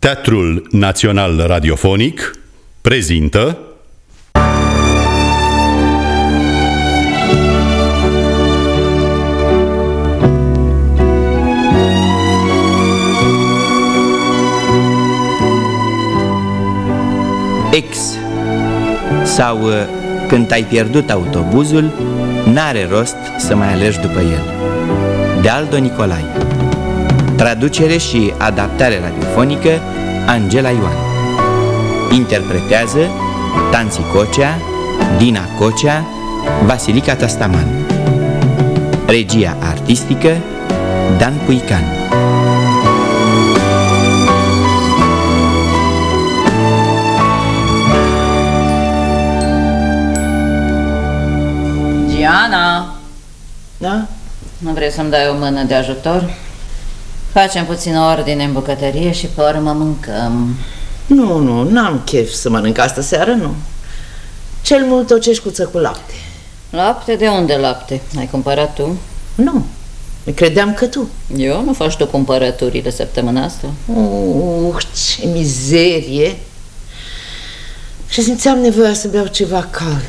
Teatrul Național Radiofonic prezintă Ex sau uh, când ai pierdut autobuzul, n-are rost să mai alegi după el. De Aldo Nicolai Traducere și adaptare radiofonică Angela Ioan Interpretează Tanți Cocea, Dina Cocea, Vasilica Tastaman Regia artistică Dan Puican Diana, Da? nu vrei să-mi dai o mână de ajutor? Facem puțină ordine în bucătărie și pe urmă mâncăm. Nu, nu, n-am chef să mănânc asta seară, nu. Cel mult o ceșcuță cu lapte. Lapte? De unde lapte? Ai cumpărat tu? Nu, credeam că tu. Eu nu faci tu cumpărăturile săptămâna asta? Uh, ce mizerie! Și simțeam nevoia să beau ceva cald.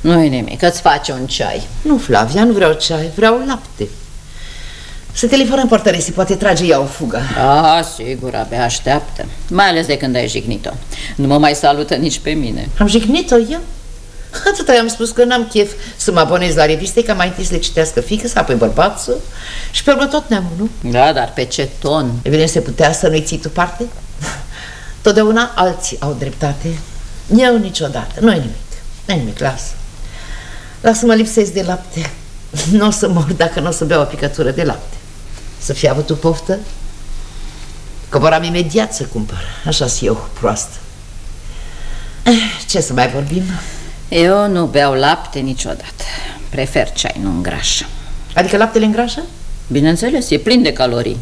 Nu-i nimic, îți face un ceai. Nu, Flavia, nu vreau ceai, vreau lapte. Să telefonăm portăresii, poate trage ea o fugă. Ah, sigur, abia așteaptă. Mai ales de când ai jignit-o. Nu mă mai salută nici pe mine. Am jignit-o eu? Atâta i-am spus că n-am chef să mă abonez la reviste, ca mai întâi să le citească fică, să apoi bărbatul și pe urmă tot neamul, nu? Da, dar pe ce ton? Evident, se putea să nu-i ții tu parte? Totdeauna alții au dreptate. Eu niciodată. Nu-i nimic. Nu-i nimic, lasă. Lasă-mă lipsesc de lapte. Nu o să mor dacă nu o să beau o picătură de lapte. Să fi avut o poftă? Coboram imediat să cumpăr. așa sunt eu, proastă. Eh, Ce să mai vorbim? Eu nu beau lapte niciodată. Prefer ceai, nu îngrașă. Adică laptele îngrașă? Bineînțeles, e plin de calorii.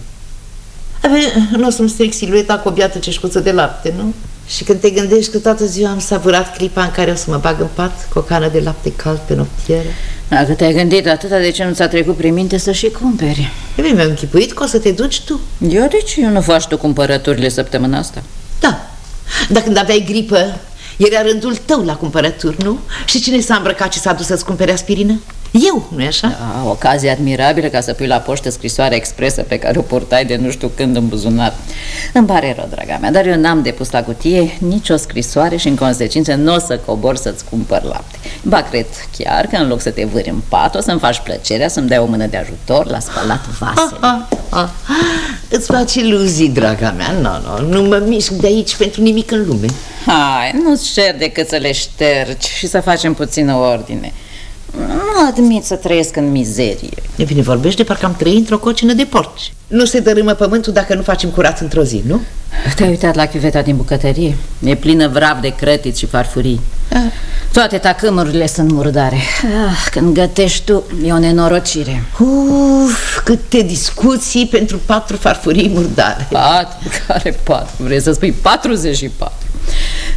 Ave, nu o să-mi stric silueta cu o biată ceșcuță de lapte, nu? Și când te gândești că toată ziua am savurat clipa în care o să mă bag în pat cu o cană de lapte cald pe noptieră Dacă te-ai gândit atâta, de ce nu ți-a trecut prin minte să și cumperi? E bine, mi-am închipuit că o să te duci tu Eu de ce eu nu faci tu cumpărăturile săptămâna asta? Da, dar când aveai gripă, era rândul tău la cumpărături, nu? Și cine s-a îmbrăcat și s-a dus să-ți cumpere aspirină? Eu, nu-i așa? Da, ocazie admirabilă ca să pui la poștă scrisoarea expresă pe care o purtai de nu știu când în buzunar. Îmi pare rău, draga mea, dar eu n-am depus la cutie nicio scrisoare și în consecință nu o să cobor să-ți cumpăr lapte. Ba, cred chiar că în loc să te vâri în pat, o să-mi faci plăcerea să-mi dai o mână de ajutor la spălat vasele. Ah, ah. Îți faci iluzii, draga mea Nu, nu, nu mă mișc de aici pentru nimic în lume Hai, nu-ți cer decât să le ștergi și să facem puțină ordine. Nu admit să trăiesc în mizerie. E bine, vorbești de parcă am trăit într-o cocină de porci Nu se dărâmă pământul dacă nu facem curat într-o zi, nu? Te-ai uitat la chiuveta din bucătărie? E plină vrav de crătiți și farfurii. Ah. Toate tacâmurile sunt murdare. Ah, când gătești tu, e o nenorocire. Uf, câte discuții pentru patru farfurii murdare Patru? Care patru? Vrei să spui 44?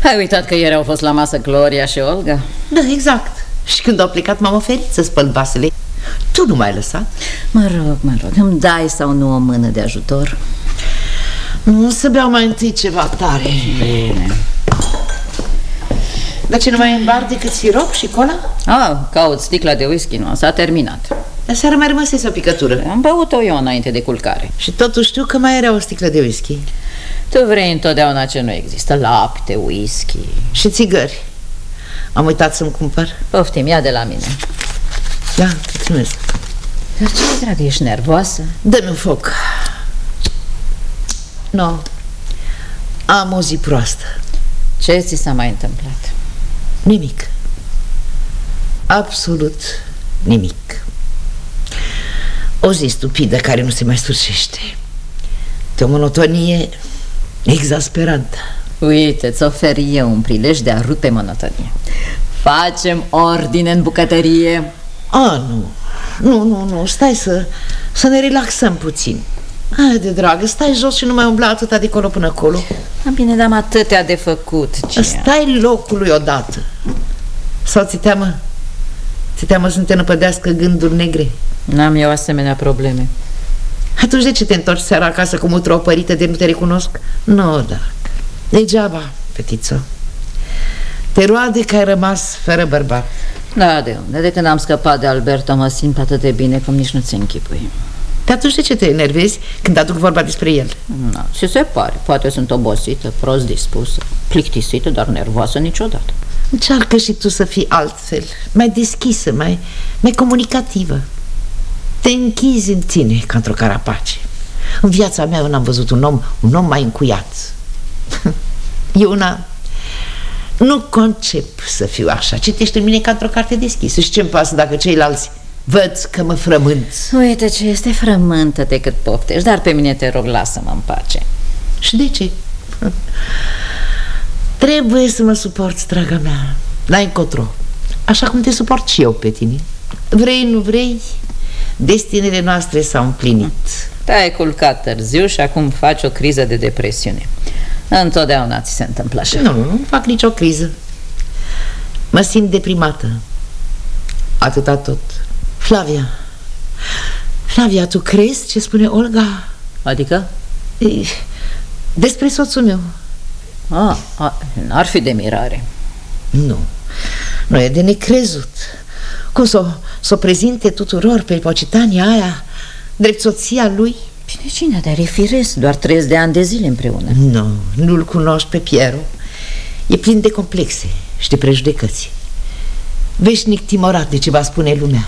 Ai uitat că ieri au fost la masă Gloria și Olga? Da, exact Și când au plecat m-am oferit să spăl vasele Tu nu m-ai lăsat? Mă rog, mă rog, îmi dai sau nu o mână de ajutor? Nu, să beau mai întâi ceva tare Bine. Dar ce nu mai e în bar decât sirop și cola? Ah, caut sticla de whisky, nu, s-a terminat. Dar seara mai rămăsese o picătură Am băut-o eu înainte de culcare. Și totuși știu că mai era o sticlă de whisky Tu vrei întotdeauna ce nu există, lapte, whisky. Și țigări Am uitat să-mi cumpăr Poftim, ia de la mine. Da, mulțumesc Dar ce drag, ești nervoasă? Dă-mi un foc Nu no. Am o zi proastă Ce ți s-a mai întâmplat? Nimic Absolut nimic O zi stupidă care nu se mai sfârșește De o monotonie exasperantă Uite, îți ofer eu un prilej de a rupe monotonie. Facem ordine în bucătărie. A, nu Nu, nu, nu, stai să, să ne relaxăm puțin Hai de dragă, stai jos și nu mai umbla atâta de colo până acolo Am bine, dar am atâtea de făcut, Gia. Stai locului odată Sau ți teamă? Ți teamă să nu te năpădească gânduri negre? N-am eu asemenea probleme. Atunci de ce te întorci seara acasă cu mutră opărită de nu te recunosc? Nu, da. Degeaba, fetiță. Te roade că ai rămas fără bărbat. Da, de unde? De când am scăpat de Alberto mă simt atât de bine cum nici nu-ți închipui. Dar atunci de ce te enervezi când aduc vorba despre el? No, ce se pare? Poate sunt obosită, prost dispusă, plictisită, dar nervoasă niciodată. Încearcă și tu să fii altfel, mai deschisă, mai, mai comunicativă. Te închizi în tine ca într-o carapace. În viața mea eu n-am văzut un om, un om mai încuiat. Eu una nu concep să fiu așa. Citește în mine ca într-o carte deschisă. Și ce-mi pasă dacă ceilalți văd că mă frământ? Uite ce este frământă decât poftești, dar pe mine te rog, lasă-mă în pace. Și de ce? Trebuie să mă suporți, draga mea. N-ai încotro. Așa cum te suport și eu pe tine. Vrei, nu vrei, destinele noastre s-au împlinit. Te-ai culcat târziu și acum faci o criză de depresiune. Întotdeauna ți se întâmplă așa. Nu, nu fac nicio criză. Mă simt deprimată. Atâta tot. Flavia. Flavia, tu crezi ce spune Olga? Adică? E, despre soțul meu. Ah, a, n-ar fi de mirare. Nu. Nu e de necrezut. Cum să o s-o prezinte tuturor pe Pocitania aia, drept soția lui? Bine, cine de refiresc? Doar 30 de ani de zile împreună. Nu, nu-l cunoști pe Piero. E plin de complexe și de prejudecăți. Veșnic timorat de ce va spune lumea.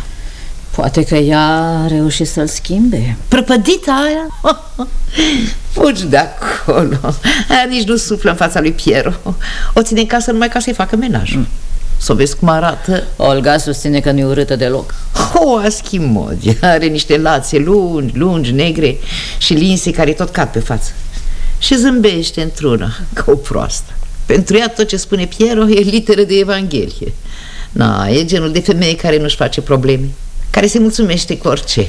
Poate că ea a reușit să-l schimbe. Prăpădita aia? Fugi de acolo. Aia nici nu suflă în fața lui Piero. O ține în casă numai ca să-i facă menaj. Mm. Să o vezi cum arată. Olga susține că nu e urâtă deloc. O aschimodi. Are niște lațe lungi, lungi, negre și linse care tot cad pe față. Și zâmbește într-una, ca o proastă. Pentru ea tot ce spune Piero e literă de Evanghelie. Na, e genul de femeie care nu-și face probleme, care se mulțumește cu orice.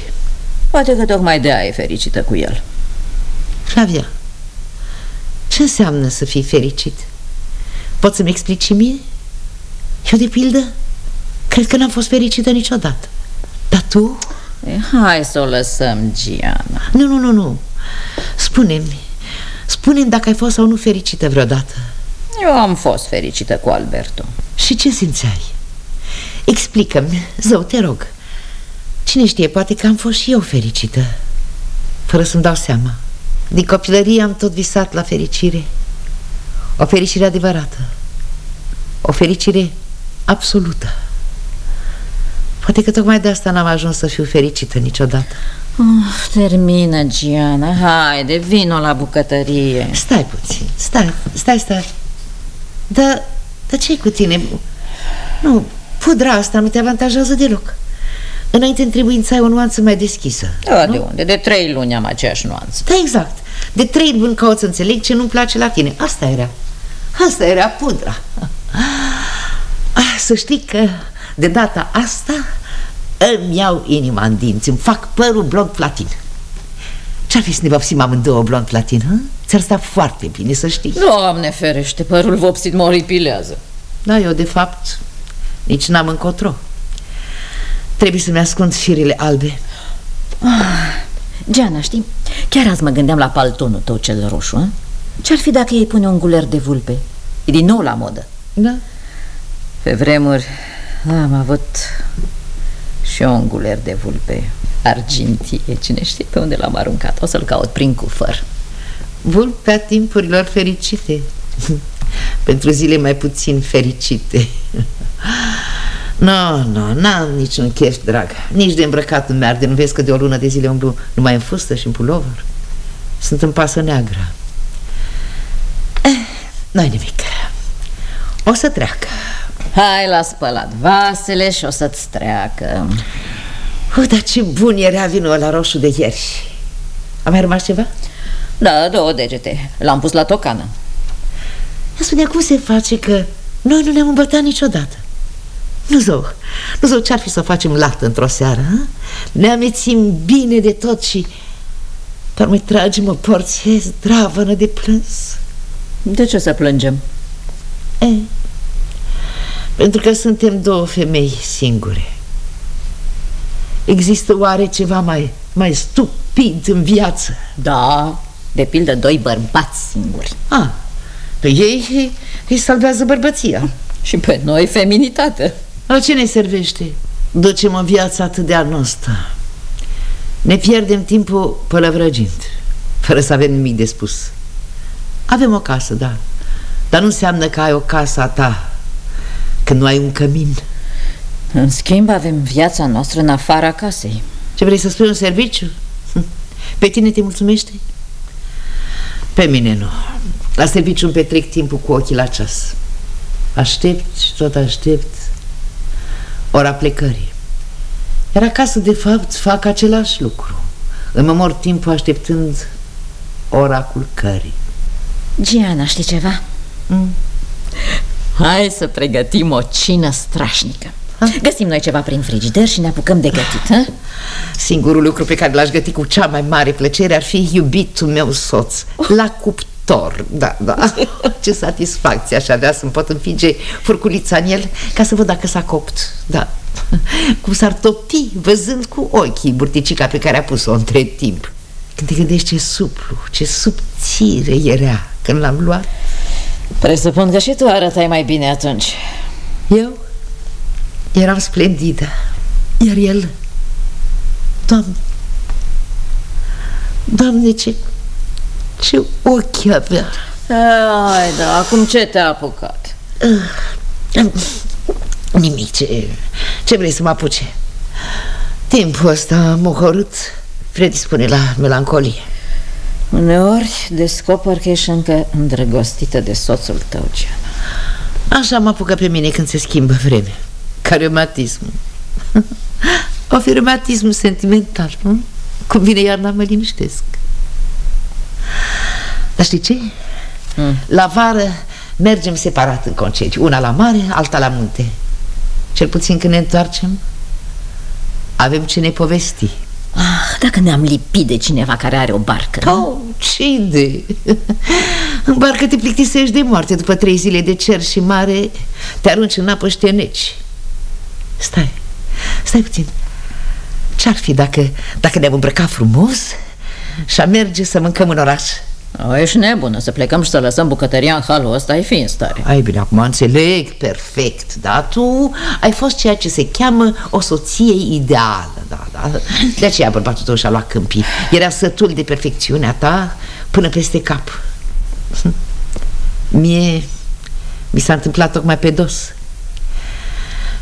Poate că tocmai de aia e fericită cu el. Flavia, ce înseamnă să fii fericit? Poți să-mi explici și mie? Eu, de pildă, cred că n-am fost fericită niciodată. Dar tu? E, hai să o lăsăm, Giana. Nu, nu, nu, nu. Spune-mi, spune-mi dacă ai fost sau nu fericită vreodată. Eu am fost fericită cu Alberto. Și ce simțeai? Explică-mi, zău, te rog. Cine știe, poate că am fost și eu fericită, fără să-mi dau seama. Din copilărie am tot visat la fericire. O fericire adevărată. O fericire absolută. Poate că tocmai de asta n-am ajuns să fiu fericită niciodată. Oh, termină, Giana. Haide, vino la bucătărie. Stai puțin, stai, stai, stai. Da, dar ce cu tine? Nu, pudra asta nu te avantajează deloc. Înainte îmi trebuința o nuanță mai deschisă. Da, nu? de unde? De trei luni am aceeași nuanță. Da, exact. De trei luni caut să înțeleg ce nu-mi place la tine. Asta era. Asta era pudra. Ah, să știi că de data asta îmi iau inima în dinți, îmi fac părul blond platin. Ce-ar fi să ne vopsim amândouă blond platin, hă? Ți-ar sta foarte bine, să știi. Doamne ferește, părul vopsit mă oripilează. Da, eu de fapt nici n-am încotro. Trebuie să-mi ascund firile albe. Ah, Giana, știi, chiar azi mă gândeam la paltonul tău cel roșu, Ce-ar fi dacă ei pune un guler de vulpe? E din nou la modă. Da? Pe vremuri am avut și eu un guler de vulpe argintie. Cine știe pe unde l-am aruncat? O să-l caut prin cufăr. Vulpea timpurilor fericite. Pentru zile mai puțin fericite. Nu, nu, n-am niciun chef, drag Nici de îmbrăcat nu mi-arde Nu vezi că de o lună de zile umblu numai în fustă și în pulover Sunt în pasă neagră eh, Nu-i nimic O să treacă Hai la spălat vasele și o să-ți treacă. Uh, Dar ce bun era vinul la roșu de ieri. A mai rămas ceva? Da, două degete. L-am pus la tocană. Spune cum se face că noi nu ne-am îmbătat niciodată? Nu zău, nu zău ce-ar fi să facem lată într-o seară ha? Ne amețim bine de tot și Doar mai tragem o porție zdravănă de plâns. De ce să plângem? E, pentru că suntem două femei singure Există oare ceva mai, mai stup rapid în viață. Da, de pildă doi bărbați singuri. Ah, pe ei îi salvează bărbăția. Și pe noi feminitate. La ce ne servește? Ducem o viață atât de anostă. Ne pierdem timpul pălăvrăgind, fără să avem nimic de spus. Avem o casă, da, dar nu înseamnă că ai o casă a ta când nu ai un cămin. În schimb, avem viața noastră în afara casei. Ce vrei să spui un serviciu? Pe tine te mulțumește? Pe mine nu. La serviciu îmi petrec timpul cu ochii la ceas. Aștept și tot aștept ora plecării. Iar acasă, de fapt, fac același lucru. Îmi mor timpul așteptând ora culcării. Giana, știi ceva? Mm. Hai să pregătim o cină strașnică. Ha? Găsim noi ceva prin frigider și ne apucăm de gătit, ha? Singurul lucru pe care l-aș găti cu cea mai mare plăcere ar fi iubitul meu soț, la cuptor, da, da. Ce satisfacție aș avea să-mi pot înfinge furculița în el ca să văd dacă s-a copt, da. Cum s-ar topi văzând cu ochii burticica pe care a pus-o între timp. Când te gândești ce suplu, ce subțire era când l-am luat. Presupun că și tu arătai mai bine atunci. Eu? Eram splendidă. Iar el... Doamne... Doamne, ce... Ce ochi avea. Ai, da, acum ce te-a apucat? Nimic, ce, ce vrei să mă apuce? Timpul ăsta mohorât predispune la melancolie. Uneori descoper că ești încă îndrăgostită de soțul tău, Giana. Așa mă apucă pe mine când se schimbă vremea. Ca reumatismul. O fi reumatism sentimental, nu? Cum vine iarna, mă liniștesc. Dar știi ce? Mm. La vară mergem separat în concediu. Una la mare, alta la munte. Cel puțin când ne întoarcem, avem ce ne povesti. Ah, dacă ne-am lipit de cineva care are o barcă Oh, ce idee! În barcă te plictisești de moarte După trei zile de cer și mare Te arunci în apă și te neci. Stai, stai puțin. Ce-ar fi dacă, dacă ne-am îmbrăcat frumos Și a merge să mâncăm în oraș? o, ești nebună să plecăm și să lăsăm bucătăria în halul ăsta, ai fi în stare. Ai bine, acum înțeleg perfect, da? Tu ai fost ceea ce se cheamă o soție ideală, da, da. De aceea bărbatul tău și-a luat câmpii. Era sătul de perfecțiunea ta până peste cap. Mie mi s-a întâmplat tocmai pe dos.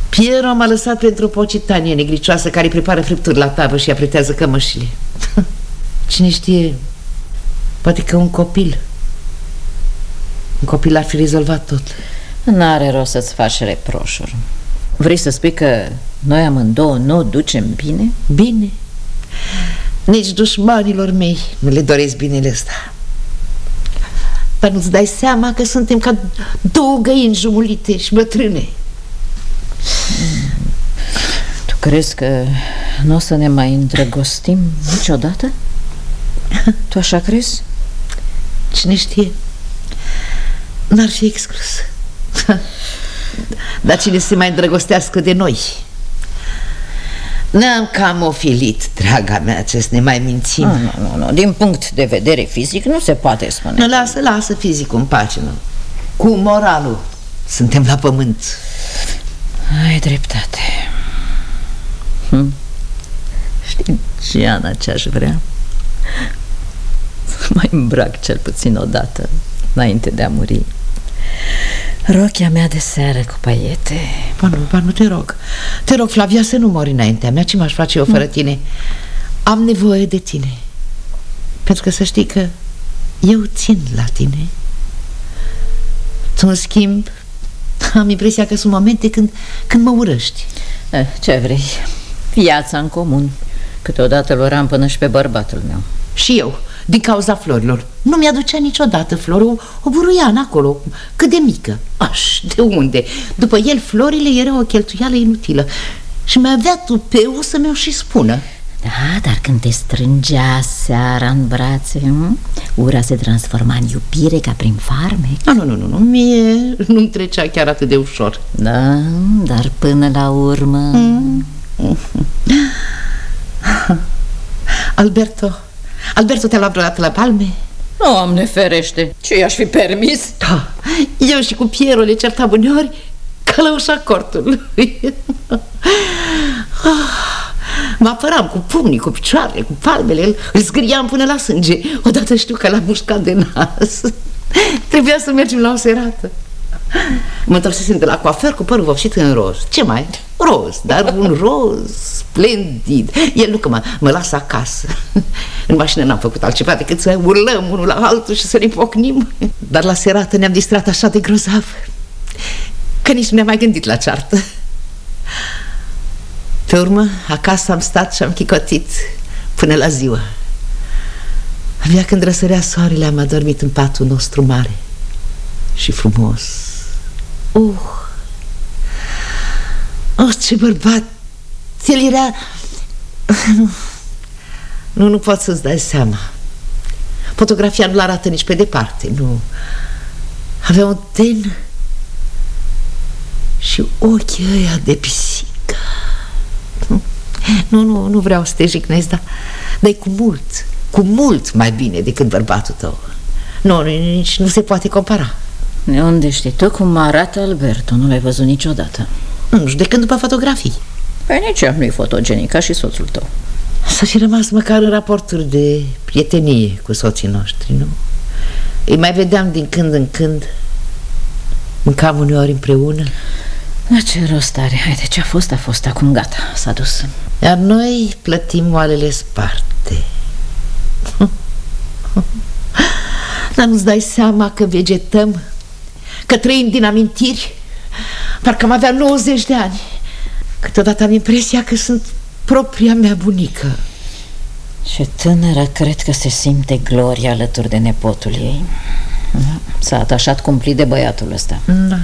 Piero m-a lăsat pentru o pocitanie negricioasă care prepară fripturi la tavă și apretează cămășile. Cine știe Poate că un copil Un copil ar fi rezolvat tot N-are rost să-ți faci reproșuri Vrei să spui că noi amândouă nu o ducem bine? Bine Nici dușmanilor mei nu le doresc binele ăsta Dar nu-ți dai seama că suntem ca două găini jumulite și bătrâne Tu crezi că nu o să ne mai îndrăgostim niciodată? Tu așa crezi? Cine știe? N-ar fi exclus Dar cine se mai îndrăgostească de noi? Ne-am cam ofilit, draga mea, ce să ne mai mințim nu, nu, nu, din punct de vedere fizic nu se poate spune Nu, lasă, lasă fizicul în pace, nu Cu moralul suntem la pământ Ai dreptate hm. Știi, Giana, ce-aș vrea? Mai îmbrac cel puțin o dată înainte de a muri. Rochia mea de seară cu paiete Ba nu, ba nu, te rog. Te rog, Flavia, să nu mori înaintea mea Ce m-aș face eu fără tine? Am nevoie de tine. Pentru că să știi că eu țin la tine. Tu, în schimb, am impresia că sunt momente când, când mă urăști. Eh, Ce vrei? Viața în comun. Câteodată l am până și pe bărbatul meu. Și eu din cauza florilor. Nu mi-aducea niciodată flori, o, o buruiană acolo, cât de mică. Aș, de unde? După el, florile erau o cheltuială inutilă și mi-avea tupeu să mi-o și spună. Da, dar când te strângea seara în brațe, hm? ura se transforma în iubire ca prin farme. Nu, nu, nu, nu, nu, mie nu-mi trecea chiar atât de ușor. Da, dar până la urmă... Mm. Alberto, Alberto te-a luat vreodată la palme? Doamne ferește, ce i-aș fi permis? Da, eu și cu Piero le certam uneori călăușa cortului. Ah, mă apăram cu pumnii, cu picioarele, cu palmele, îl, îl zgâriam până la sânge. Odată știu că l-a mușcat de nas. Trebuia să mergem la o serată. Mă întorsesem de la coafer cu părul vopsit în roz. Ce mai? Roz, dar un roz splendid. El nu că mă, mă lasă acasă. În mașină n-am făcut altceva decât să urlăm unul la altul și să ne pocnim. Dar la serată ne-am distrat așa de grozav că nici nu ne-am mai gândit la ceartă. Pe urmă, acasă am stat și am chicotit până la ziua. Abia când răsărea soarele am adormit în patul nostru mare și frumos. Uh! Oh, ce bărbat! El era... Nu, nu, nu pot să-ți dai seama. Fotografia nu-l arată nici pe departe, nu. Avea un ten și ochii ăia de pisică. Nu, nu, nu vreau să te jignesc, dar, dar e cu mult, cu mult mai bine decât bărbatul tău. Nu, nici nu se poate compara. De unde știi tu cum arată Alberto? Nu l-ai văzut niciodată. Nu știu, de când după fotografii. Păi nici ea nu-i fotogenic, ca și soțul tău. Să fi rămas măcar în raporturi de prietenie cu soții noștri, nu? Îi mai vedeam din când în când Mâncam uneori împreună La ce rost are? Haide, ce a fost, a fost, acum gata, s-a dus Iar noi plătim oalele sparte Dar nu-ți dai seama că vegetăm Că trăim din amintiri. Parcă am avea 90 de ani. Câteodată am impresia că sunt propria mea bunică. Ce tânără cred că se simte Gloria alături de nepotul ei. S-a atașat cumplit de băiatul ăsta. Da.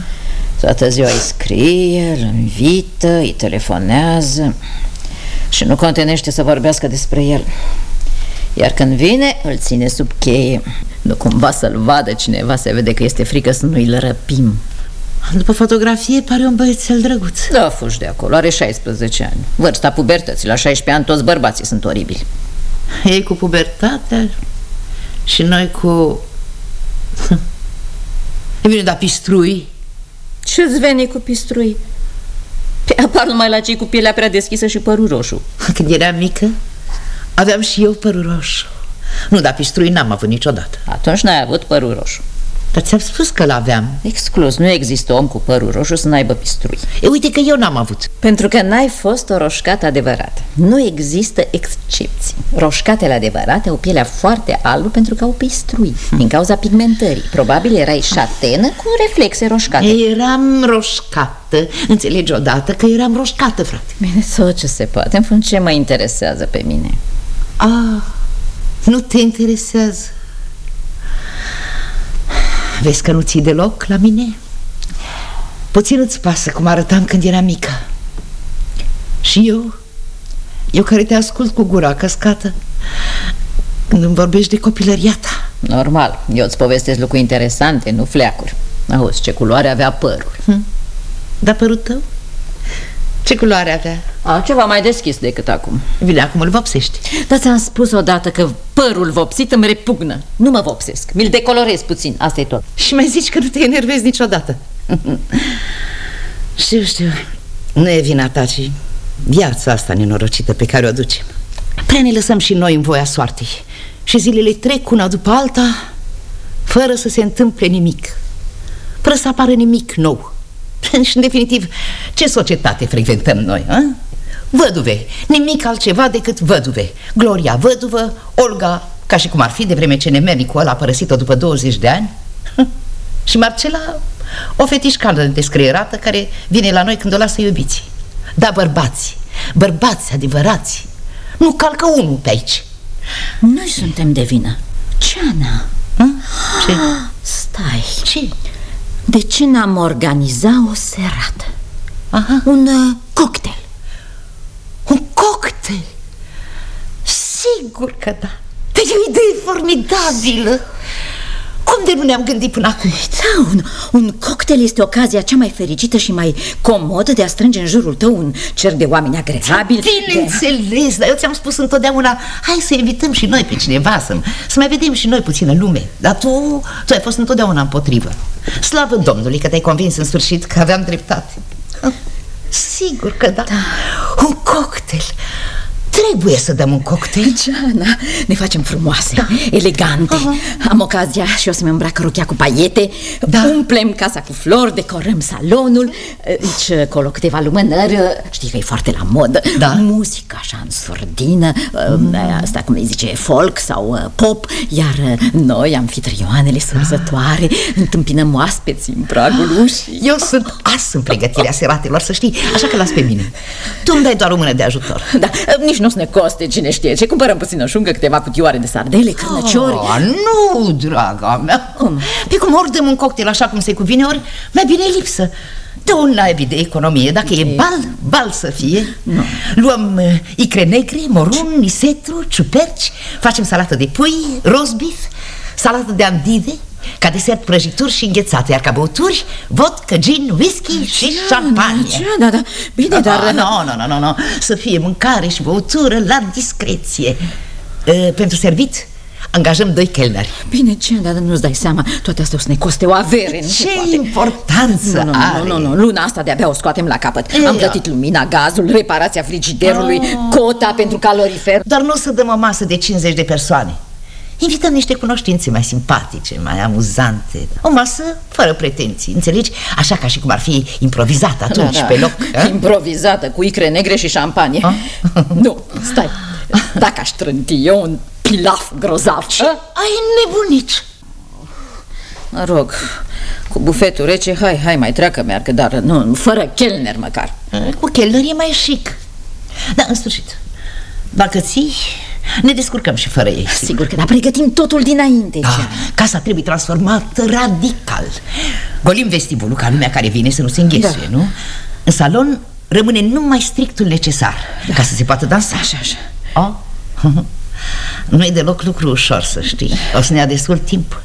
Toată ziua îi scrie, îl invită, îi telefonează Și nu contenește să vorbească despre el Iar când vine, îl ține sub cheie. Nu cumva să-l vadă cineva, se vede că este frică să nu îl răpim După fotografie pare un băiețel drăguț. Da, fugi de acolo, are 16 ani. Vârsta pubertății, la 16 ani toți bărbații sunt oribili. Ei cu pubertatea și noi cu... E bine, dar pistrui? Ce-ți veni cu pistrui? Pe apar numai la cei cu pielea prea deschisă și părul roșu. Când eram mică, aveam și eu părul roșu. Nu, dar pistrui n-am avut niciodată. Atunci n-ai avut părul roșu. Dar ți-am spus că l-aveam. Exclus, nu există om cu părul roșu să n-aibă pistrui. E, uite că eu n-am avut. Pentru că n-ai fost o roșcată adevărată Nu există excepții. Roșcatele adevărate au pielea foarte albă pentru că au pistrui Din cauza pigmentării. Probabil erai șatenă cu reflexe roșcate. Eram roșcată. Înțelegi odată că eram roșcată, frate. Bine, tot ce se poate În fond, ce mă interesează pe mine? Ah, nu te interesează Vezi că nu ții deloc la mine? Puțin îți pasă cum arătam când eram mică Și eu, eu care te ascult cu gura căscată Când îmi vorbești de copilăria ta Normal, eu îți povestesc lucruri interesante, nu fleacuri Auzi, ce culoare avea părul hm? Dar părul tău? Ce culoare avea? A, ceva mai deschis decât acum. Bine, acum îl vopsești. Dar ți-am spus odată că părul vopsit îmi repugnă. Nu mă vopsesc, mi-l decolorez puțin, asta e tot. Și mai zici că nu te enervezi niciodată. Știu, știu. Nu e vina ta, ci viața asta nenorocită pe care o ducem Prea ne lăsăm și noi în voia soartei. Și zilele trec una după alta Fără să se întâmple nimic. Fără să apară nimic nou Și în definitiv, ce societate frecventăm noi, a? Văduve, nimic altceva decât văduve. Gloria văduvă, Olga, ca și cum ar fi de vreme ce nemernicul ăla a părăsit-o după 20 de ani. Și Marcela, o fetișcană descreierată care vine la noi când o lasă iubiții. Da, bărbați, bărbați adevărați. Nu calcă unul pe aici. Noi suntem de vină. Ceana Ce? Stai. Ce? De ce n-am organizat o serată? Aha. Un uh, cocktail Un cocktail? Sigur că da Deci o idee formidabilă Cum de nu ne-am gândit până acum? Da, un, un cocktail este ocazia cea mai fericită și mai comodă de a strânge în jurul tău un cer de oameni agreabili. Bineînțeles, dar eu ți-am spus întotdeauna Hai să invităm și noi pe cineva Să, să mai vedem și noi puțină lume Dar tu, tu ai fost întotdeauna împotrivă Slavă Domnului că te-ai convins în sfârșit că aveam dreptate Sigur că da, da. Un cocktail Trebuie să dăm un cocktail Geana, ne facem frumoase, da. elegante uh-huh. Am ocazia și o să-mi îmbrac rochea cu paiete da. Umplem casa cu flori, decorăm salonul Deci, colo câteva lumânări Știi că e foarte la modă da. Muzică așa în sordină mm. Asta cum îi zice, folk sau uh, pop Iar uh, noi, anfitrioanele surzătoare da. Întâmpinăm oaspeți în pragul ușii Eu sunt as în pregătirea seratelor, să știi Așa că las pe mine Tu îmi dai doar o mână de ajutor Da, nici nu o să ne coste cine știe. Ce Cumpărăm puțină șungă, câteva cutioare de sardele, crânăciori oh, Nu, draga mea. Cum? Pe cum ori dăm un cocktail așa cum se cuvine, ori mai bine lipsă. De un naibii de economie Dacă e bal, bal să fie. No. Luăm uh, icre negre, morun, nisetru, ciuperci Facem salată de pui, roast beef Salată de andide ca desert prăjituri și înghețate Iar ca băuturi, vodka, gin, whisky și șampanie. Da, da, bine, da, dar... Nu, nu, nu, nu, să fie mâncare și băutură la discreție. Uh, Pentru servit, angajăm doi chelneri Bine, ce, dar nu-ți dai seama Toate astea o să ne coste o avere Ce poate. importanță nu, nu, are. nu, nu, nu, luna asta de-abia o scoatem la capăt. Ei, Am plătit lumina, gazul, reparația frigiderului oh. Cota pentru calorifer. Dar nu o să dăm o masă de 50 de persoane Invităm niște cunoștințe mai simpatice, mai amuzante O masă fără pretenții, înțelegi? Așa ca și cum ar fi improvizată atunci da, da. pe loc a? Improvizată, cu icre negre și șampanie a? Nu, stai Dacă aș trânti eu un pilaf grozav Ce? Ai nebunit Mă rog, cu bufetul rece, hai, hai, mai treacă meargă Dar nu, fără chelner măcar Cu chelner e mai chic Dar în sfârșit, bacății ne descurcăm și fără ei Sigur, sigur că da, pregătim totul dinainte da, Casa trebuie transformată radical Golim vestibulul ca lumea care vine să nu se înghesuie, da. nu? În salon rămâne numai strictul necesar da. Ca să se poată dansa Așa, așa oh? Nu e deloc lucru ușor, să știi O să ne ia destul timp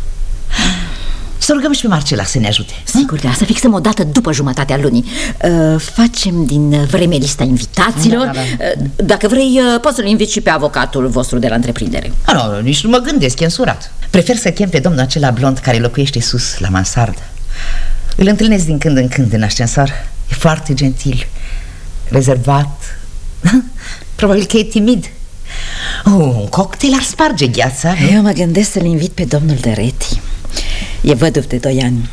să rugăm și pe Marcela să ne ajute. Sigur, da, să fixăm o dată după jumătatea lunii. Uh, Facem din vreme lista invitaților. Da, da, da. Uh, Dacă vrei, uh, poți să-l invit și pe avocatul vostru de la întreprindere. Ah, Nu, nici nu mă gândesc, e însurat. Prefer să chem pe domnul acela blond care locuiește sus, la mansardă. Îl întâlnesc din când în când în ascensor E foarte gentil, rezervat. Probabil că e timid. Oh, un cocktail ar sparge gheața Eu mă gândesc să-l invit pe domnul de Reti E văduv de doi ani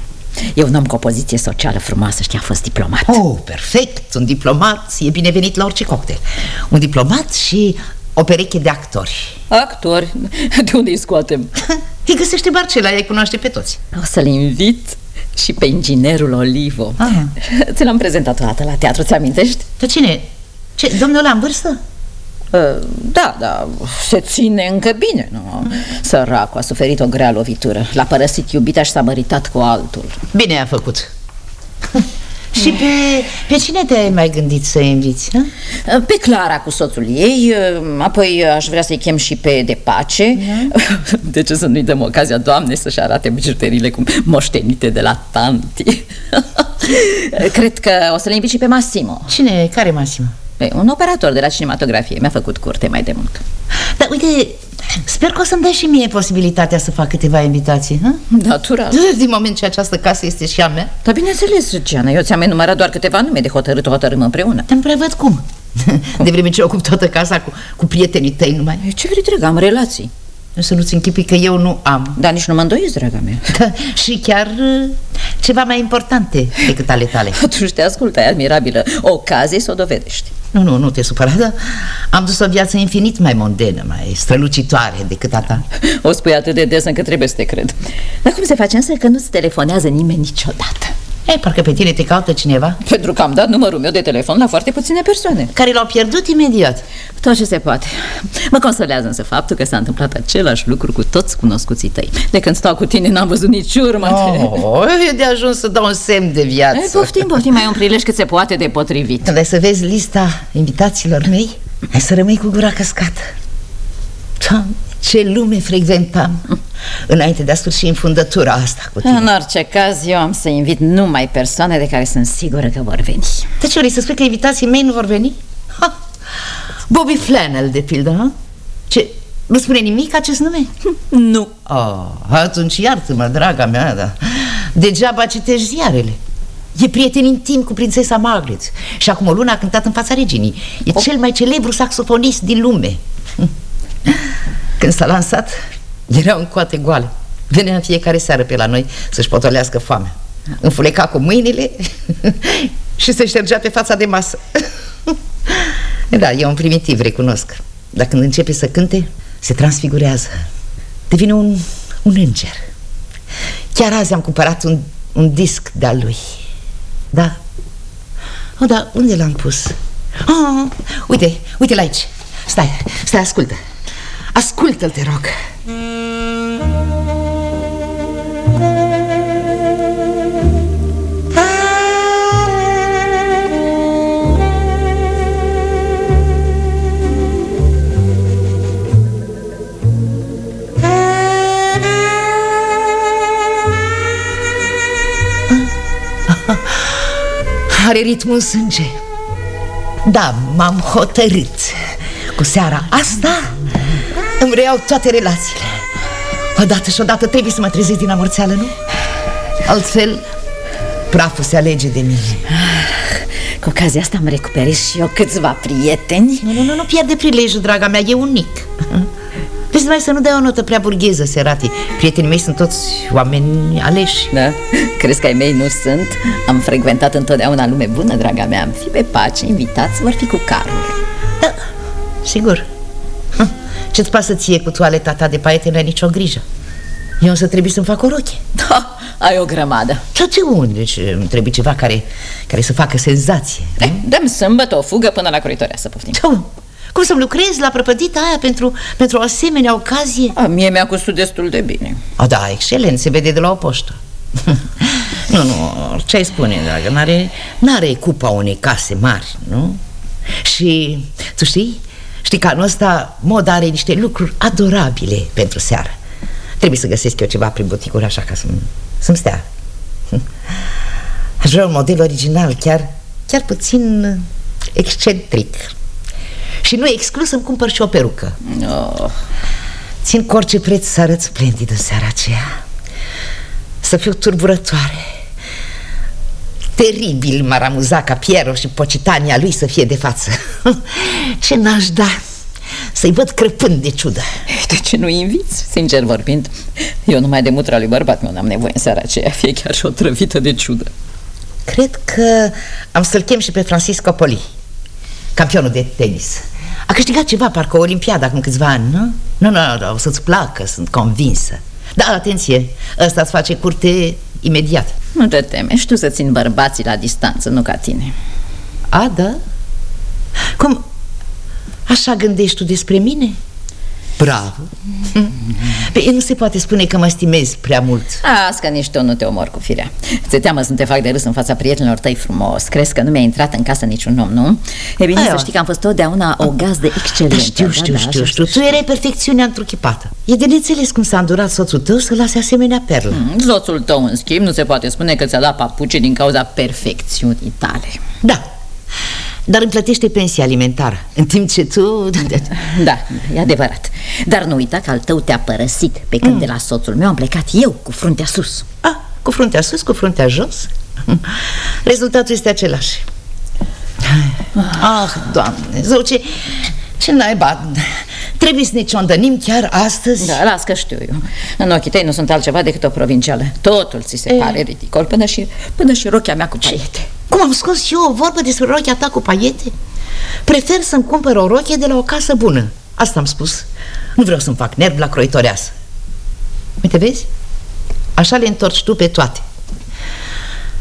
E un om cu o poziție socială frumoasă, știi, a fost diplomat Oh, perfect, un diplomat e binevenit la orice cocktail Un diplomat și o pereche de actori Actori? De unde îi scoatem? Îi găsește Barcela, îi cunoaște pe toți O să-l invit și pe inginerul Olivo Aha. Ți l-am prezentat o dată la teatru, ți-amintești? Pe cine? Ce, domnul la în vârstă? Ă, da, da, se ține încă bine nu? Săracul a suferit o grea lovitură L-a părăsit iubita și s-a măritat cu altul Bine a făcut Și pe, pe cine te-ai mai gândit să inviți? Ha? Pe Clara cu soțul ei Apoi aș vrea să-i chem și pe Depace da. De ce să nu-i dăm ocazia, Doamne, să-și arate bijuteriile cum moștenite de la tanti Cred că o să le invit și pe Massimo Cine? Care Massimo? Păi, un operator de la cinematografie Mi-a făcut curte mai de mult. Dar uite, sper că o să-mi dai și mie posibilitatea să fac câteva invitații ha? Natural. Din moment ce această casă este și a mea. Dar bineînțeles, Luciana, eu ți-am enumerat doar câteva nume de hotărât O hotărâm împreună. Te-mi prevăd cum? De vreme ce ocup toată casa cu, cu prietenii tăi numai Ce vrei, dragă, am relații să nu-ți închipui că eu nu am. Da, nici nu mă îndoiesc, draga mea. Da, Și chiar uh, ceva mai importante decât ale tale. Atunci te ascult, ai admirabilă. Ocazie să o dovedești. Nu, nu, nu te supăra, dar am dus o viață infinit mai mondenă, mai strălucitoare decât a ta. O spui atât de des încât trebuie să te cred. Dar cum se face însă că nu-ți telefonează nimeni niciodată? Ei, parcă pe tine te caută cineva. Pentru că am dat numărul meu de telefon la foarte puține persoane. Care l-au pierdut imediat. Tot ce se poate. Mă consolează însă faptul că s-a întâmplat același lucru cu toți cunoscuții tăi. De când stau cu tine n-am văzut nici urmă. Oh, E de ajuns să dau un semn de viață. Ei, Poftim, poftim, mai un prilej cât se poate de potrivit. Când ai să vezi lista invitațiilor mei? Ai să rămâi cu gura căscată. Doamne, Ce lume frecventam Înainte de a sfârși înfundătura asta cu tine În orice caz, eu am să invit numai persoane de care sunt sigură că vor veni De ce vrei să spui că invitații mei nu vor veni? Ha! Bobby Flannel, de pildă, ha? Ce, nu spune nimic acest nume? Nu Oh, atunci iartă-mă, draga mea, da. Degeaba citești ziarele E prieten intim cu prințesa Margaret Și acum o lună a cântat în fața reginii E cel mai celebru saxofonist din lume Când s-a lansat, era în coate goale Venea în fiecare seară pe la noi să-și potolească foamea. Înfuleca cu mâinile și se ștergea pe fața de masă. Da, e un primitiv, recunosc. Dar când începe să cânte, se transfigurează. Devine un, un înger. Chiar azi am cumpărat un, un disc de-al lui. Da? Oh, da, unde l-am pus? Oh, uite, uite-l aici. Stai, stai, ascultă Ascultă-l, te rog. Are ritmul în sânge. Da, m-am hotărât. Cu seara asta îmi reiau toate relațiile. Odată și odată trebuie să mă trezesc din amorțeală, nu? Altfel, praful se alege de mine. Cu ocazia asta am recuperat și eu câțiva prieteni. Nu, nu, nu, nu pierde prilejul, draga mea, e unic. Vezi mai să nu dai o notă prea burgheză, Serati. Prietenii mei sunt toți oameni aleși. Da? Crezi că ai mei nu sunt? Am frecventat întotdeauna lume bună, draga mea. Fi pe pace, invitați vor fi cu carul. Da, sigur Ce-ți pasă ție cu toaleta ta de paiete, n-ai nicio grijă Eu însă trebuie să-mi fac o roche Da, ai o grămadă Dar de unde? Deci îmi trebuie ceva care, care să facă senzație eh, Dăm sâmbătă o fugă până la croitoarea să poftim Cum? Cum să-mi lucrez la prăpădita aia pentru, pentru o asemenea ocazie? A, mie mi-a cusut destul de bine A, da, excelent, se vede de la o poștă Nu, nu, ce ai spune, dragă, n-are, n-are cupa unei case mari, nu? Și, tu știi, știi că anul ăsta moda are niște lucruri adorabile pentru seară. Trebuie să găsesc eu ceva prin buticuri așa ca să-mi, să stea. Aș vrea un model original, chiar, chiar puțin excentric. Și nu e exclus să-mi cumpăr și o perucă. Oh. Țin cu orice preț să arăt splendid în seara aceea. Să fiu turburătoare Teribil m-ar amuza ca Piero și Pocitania lui să fie de față. Ce n-aș da? Să-i văd crăpând de ciudă. De ce nu inviți, sincer vorbind? Eu numai de mutra lui bărbat meu n-am nevoie în seara aceea Fie chiar și o trăvită de ciudă. Cred că am să-l chem și pe Francisco Poli Campionul de tenis. A câștigat ceva, parcă o olimpiadă acum câțiva ani, nu? Nu, nu, nu, o să-ți placă, sunt convinsă. Da, atenție, ăsta îți face curte imediat Nu te teme, știu să țin bărbații la distanță, nu ca tine A, da? Cum, așa gândești tu despre mine? Bravo Păi nu se poate spune că mă stimezi prea mult. Azi că nici tu nu te omor cu firea. Ți-e teamă să nu te fac de râs în fața prietenilor tăi frumos. Crezi că nu mi-a intrat în casă niciun om, nu? E bine Aia. să știi că am fost totdeauna o gazdă excelentă. Știu, știu, da, știu, da, știu Tu erai perfecțiunea întruchipată. E de neînțeles cum s-a îndurat soțul tău să lase asemenea perlă. Mm, Soțul tău, în schimb, nu se poate spune că ți-a dat papuce din cauza perfecțiunii tale. Da, dar îmi plătește pensia alimentară În timp ce tu... Da, e adevărat. Dar nu uita că al tău te-a părăsit Pe când mm. de la soțul meu am plecat eu cu fruntea sus. Ah, cu fruntea sus, cu fruntea jos? Rezultatul este același. Ah, doamne, zău, ce, ce naiba. Trebuie să ne ciondănim chiar astăzi? Da, las că știu eu. În ochii tăi nu sunt altceva decât o provincială. Totul ți se e... pare ridicol Până și, până și rochea mea cu paiete Cum am scos și eu o vorbă despre rochea ta cu paiete? Prefer să-mi cumpăr o roche de la o casă bună Asta am spus Nu vreau să-mi fac nerv la croitoreasă Uite, vezi? Așa le întorci tu pe toate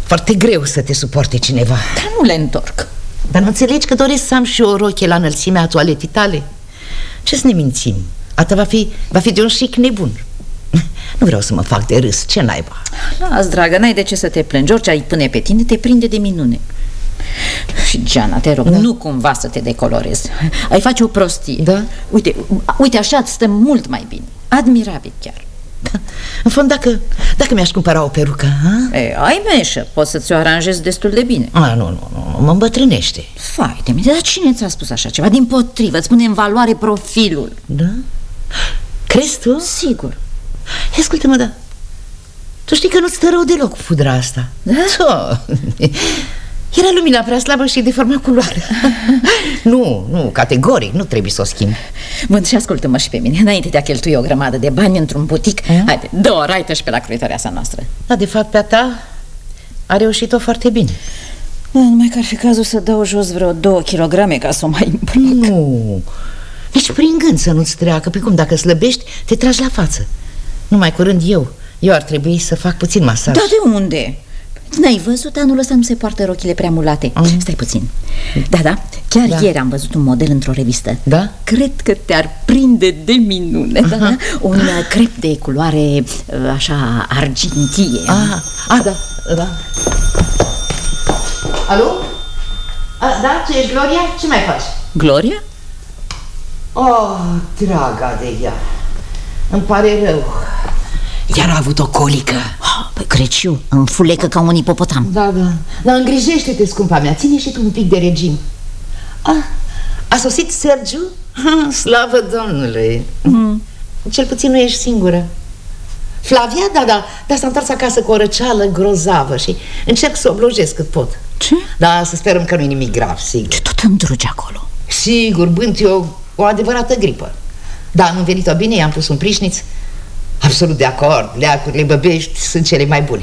Foarte greu să te suporte cineva Dar nu le întorc Dar nu înțelegi că doresc să am și o roche la înălțimea toaletii tale? Ce să ne mințim? Asta va fi, va fi de un șic nebun Nu vreau să mă fac de râs, ce naiba? Las, dragă, n-ai de ce să te plângi Orice ai pune pe tine te prinde de minune Și Giana, te rog, da. nu cumva să te decolorezi Ai face o prostie Da? Uite, uite așa îți stă mult mai bine Admirabil chiar Da. În fond, dacă, dacă mi-aș cumpăra o perucă ha? e, Ai meșă, poți să ți-o aranjezi destul de bine A, nu, nu, nu, mă îmbătrânește Fai de mine, dar cine ți-a spus așa ceva? Din potrivă, îți pune în valoare profilul Da? Crezi tu? Sigur Ia ascultă-mă, da. Tu știi că nu-ți stă rău deloc pudra asta. Da? Da. Era lumina prea slabă și deforma culoarea. Nu, nu, categoric, nu trebuie să o schimbi Bun, și ascultă-mă și pe mine. Înainte de a cheltui o grămadă de bani într-un butic Mm? Haide, dă o raită și pe la croitoarea sa noastră. Da, de fapt, pe a ta a reușit-o foarte bine. Da, numai că ar fi cazul să dau jos vreo două kilograme ca să o mai îmbrac Nu, nici prin gând să nu-ți treacă Pe cum, dacă slăbești, te tragi la față Numai curând eu Eu ar trebui să fac puțin masaj Da, de unde? N-ai văzut? Anul ăsta nu se poartă rochile prea mulate Mm. Stai puțin Da, da, chiar Da. ieri am văzut un model într-o revistă Da? Cred că te-ar prinde de minune da, da? Un uh, crep de culoare uh, așa argintie Ah, ah, da, da Alo? A, da, ce ești, Gloria? Ce mai faci? Gloria? Oh, draga de ea Îmi pare rău. Iar a avut o colică. Oh, păi cred și eu, înfulecă ca un ipopotam. Da, da. Dar îngrijește-te, scumpa mea. Ține și tu un pic de regim. Ah, A sosit Sergiu? Ha, slavă Domnului. Mm. Cel puțin nu ești singură. Flavia? Da, da. Dar s-a întors acasă cu o răceală grozavă Și încerc să o oblojesc cât pot. Ce? Da, să sperăm că nu e nimic grav, sigur. Ce tot îndruge acolo? Sigur, bânt eu o adevărată gripă Da, am învenit-o bine, i-am pus un prișniț. Absolut de acord, leacurile băbești sunt cele mai bune.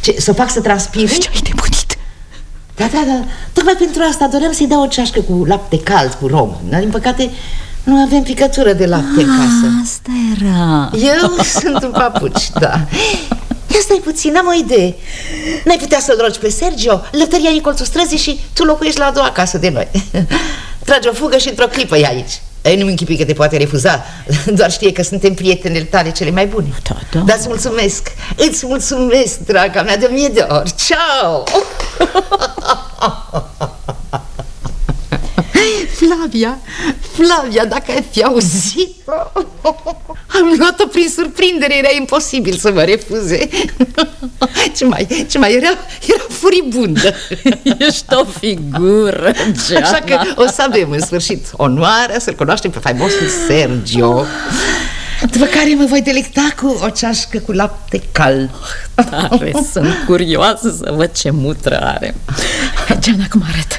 Ce, să fac să transpire? Ce ai nebunit? Da, da, da, tocmai pentru asta doream să-i dau o ceașcă cu lapte cald, cu rom. Dar, din păcate, nu avem picătură de lapte în casă. Asta era. Eu sunt un papuci, da. Ia stai puțin, am o idee. N-ai putea să-l rogi pe Sergio? Lătăria e în colțul străzii și tu locuiești la a doua casă de noi. Tragi o fugă și într-o clipă e aici. ei, nu-mi închipui că te poate refuza Doar știe că suntem prietenele tale cele mai bune. Da, da. Dar îți mulțumesc Îți mulțumesc, draga mea, de mie de ori. Ciao Flavia, Flavia, dacă ai fi auzit. Am luat-o prin surprindere, era imposibil să mă refuze. Ce mai, ce mai era, era furibundă. Ești o figură, Geana. Așa că o să avem în sfârșit onoarea să-l cunoaștem pe faimosul Sergio. După care mă voi delecta cu o ceașcă cu lapte cald Tare, sunt curioasă să văd ce mutră are. Geana, cum arată?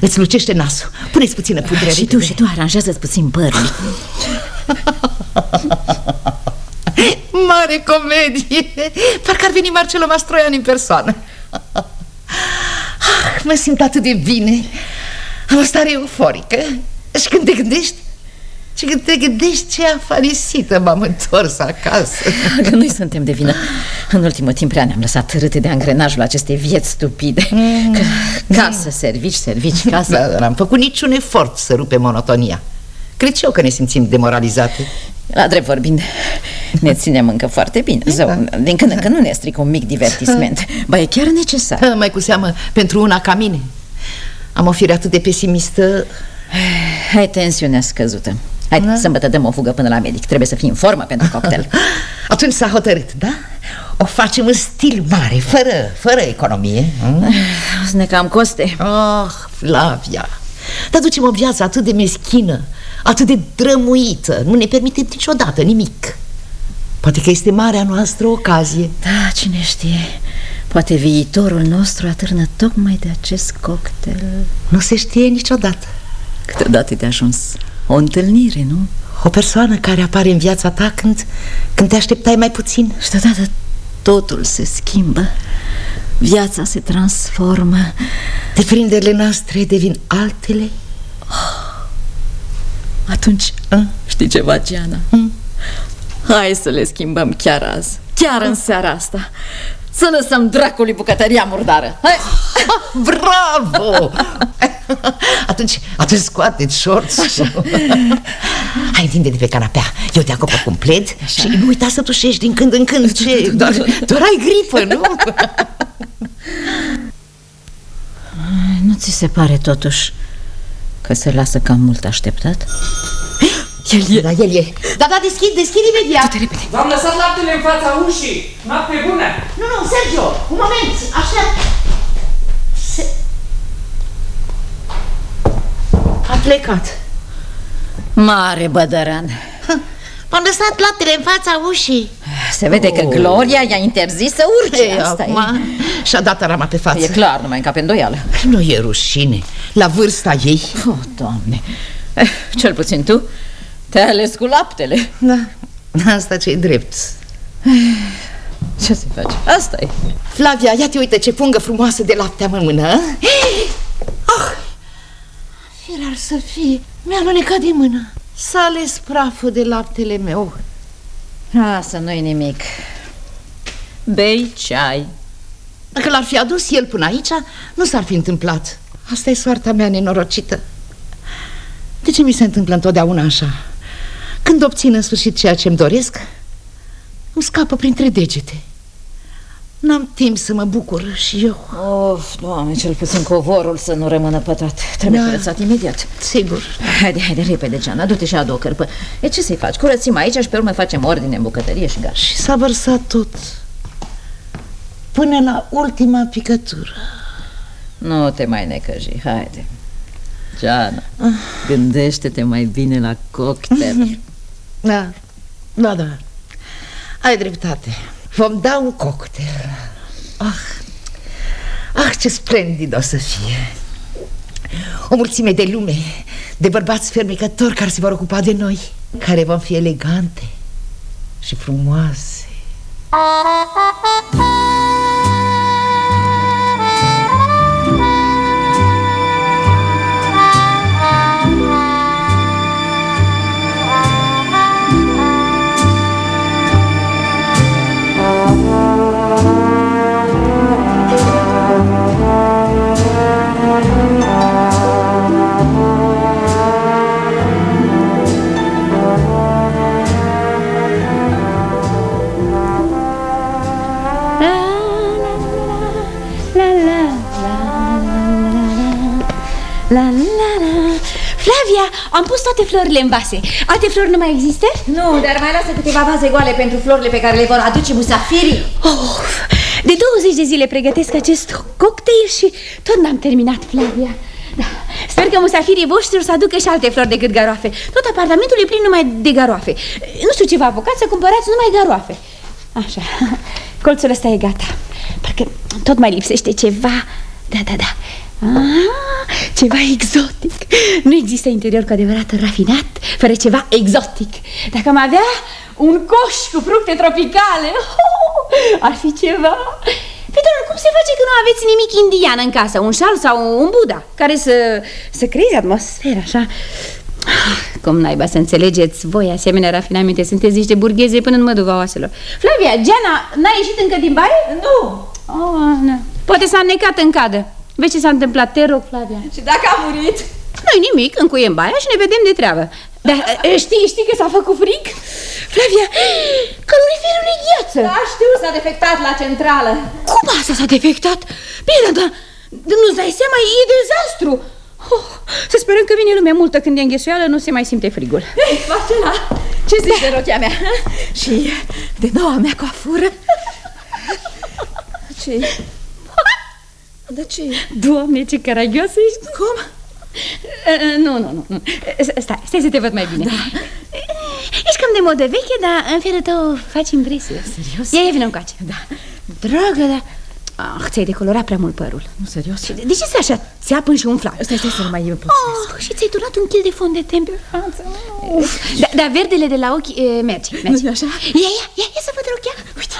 Ah, Îți lucește nasul. Puneți puțină pudră Și tu, și tu aranjează-ți puțin părul Mare comedie. Parcă ar veni Marcelo Mastroian în persoană. Ah, Mă simt atât de bine. Am o stare euforică. Și când te gândești și când te gândești ce afarisită m-am întors acasă. Că noi suntem de vină. În ultimul timp prea ne-am lăsat râte de angrenajul acestei vieți stupide. Că Casă, servici, servici, casă. Da, dar n-am făcut niciun efort să rupe monotonia. Cred și eu că ne simțim demoralizate. La drept vorbind, ne ținem încă foarte bine. Zău, Din când în când nu ne strică un mic divertisment. Ba, e chiar necesar. Ha, Mai cu seamă pentru una ca mine. Am o fire atât de pesimistă. Hai tensiunea scăzută Hai, da. sâmbătă dăm o fugă până la medic. Trebuie să fii în formă pentru cocktail. Atunci s-a hotărât, da? O facem în stil mare, fără, fără economie mm? O să ne cam coste. Ah, Flavia. Dar ducem o viață atât de meschină Atât de drămuită. Nu ne permite niciodată nimic. Poate că este marea noastră ocazie. Da, cine știe. Poate viitorul nostru atârnă tocmai de acest cocktail. Nu se știe niciodată. Câteodată de ajuns o întâlnire, nu? O persoană care apare în viața ta când, când te așteptai mai puțin Și deodată totul se schimbă Viața se transformă Deprinderile noastre devin altele Atunci, A? știi ceva, Giana? Hai să le schimbăm chiar azi Chiar în seara asta Să lăsăm dracului bucătăria murdară Hai! Bravo! Atunci, atunci scoate-ți shorts Hai, întinde de pe canapea Eu te acopăr complet Și nu uita să tușești din când în când Ce? Doar, doar ai gripă, nu? Nu ți se pare totuși că se lasă cam mult așteptat? El e. Da, el e. Da, da, deschid, deschid imediat. Du-te repede. V-am lăsat laptele în fața ușii. Noapte bună! Nu, nu, Sergio, un moment, aștept. Se... A plecat. Mare bădăran. M-am lăsat laptele în fața ușii. Se vede că Gloria i-a interzis să urce. Ei, Asta acum și-a dat rama pe față. e. E clar, numai ca pe îndoială. Nu e rușine. La vârsta ei. Oh, Doamne. Eh, Cel puțin tu te-ai ales cu laptele. Da, asta ce-i drept. Ce să faci? Asta e. Flavia, ia te uite ce pungă frumoasă de lapte am în mână. Ah! Firar să fie, mi-a alunecat de mână. S-a ales praful de laptele meu. Asta nu e nimic. Bei ceai. Dacă l-ar fi adus el până aici, nu s-ar fi întâmplat. Asta e soarta mea nenorocită. De ce mi se întâmplă întotdeauna așa? Când obțin în sfârșit ceea ce-mi doresc, îmi scapă printre degete. N-am timp să mă bucur și eu. Of, doamne, cel puțin covorul să nu rămână pătat. Trebuie Da. curățat imediat. Sigur. Haide, haide, repede, Geana, du-te și adu o cărpă. E ce să-i faci? Curățim aici și pe urmă facem ordine în bucătărie și gata. Și s-a vărsat tot. Până la ultima picătură. Nu te mai necăji, haide. Geana, gândește-te mai bine la cocktail. Da, da, da. Ai dreptate. Vom da un cocktail. Ah, ah, ce splendid o să fie. O mulțime de lume, de bărbați fermecători care se vor ocupa de noi, care vom fi elegante și frumoase. La am pus toate florile în vase. Alte flori nu mai există? Nu, dar mai lasă câteva vaze goale pentru florile pe care le vor aduce musafirii. Oh, de 20 de zile pregătesc acest cocktail și tot n-am terminat, Flavia. Da. Sper că musafirii voștri o să aducă și alte flori decât garoafe. Tot apartamentul e plin numai de garoafe. Nu știu ce vă apucați să cumpărați numai garoafe. Așa, colțul ăsta e gata. Parcă tot mai lipsește ceva. Da, da, da Ah, ceva exotic. Nu există interior cu adevărat rafinat Fără ceva exotic. Dacă am avea un coș cu fructe tropicale oh, Ar fi ceva. Petrol, cum se face că nu aveți nimic indian în casă? Un șal sau un Buddha? Care să, să creeze atmosfera așa? Ah, Cum naiba să înțelegeți voi asemenea rafinamente Sunteți niște burgheze până în măduva oaselor. Flavia, Giana, n-ai ieșit încă din baie? Nu. Oh, nu. Poate s-a înnecat în cadă Vezi ce s-a întâmplat, te rog, Flavia Și dacă a murit? nu-i nimic, încuiem baia și ne vedem de treabă Dar e, știi, știi că s-a făcut frig? Flavia, caloriferul e gheață Da, știu, s-a defectat la centrală. Cum asta s-a defectat? Bine, dar nu-ți dai seama, e dezastru oh, Să sperăm că vine lumea multă când e înghesuială, nu se mai simte frigul Marcela, ce zici de rochia mea? Și de noua mea coafură? ce De ce Doamne, ce caragioasă ești Cum? Nu, nu, nu, nu. Stai, stai să te văd mai bine da. Ești cam de modă veche, dar în felul tău faci impresie Serios? Ia, ia, vină încoace Da. Dragă, dar... Ah, ți-ai decolorat prea mult părul Nu, serios? Și de, de ce stai așa țeapăn și umflat? Stai, stai să nu mai pot Oh, și ți-ai turnat un chil de fond de ten pe față Dar da, verdele de la ochi e, merge, merge. Nu-i așa? Ia, ia, ia, ia să văd rochia Uite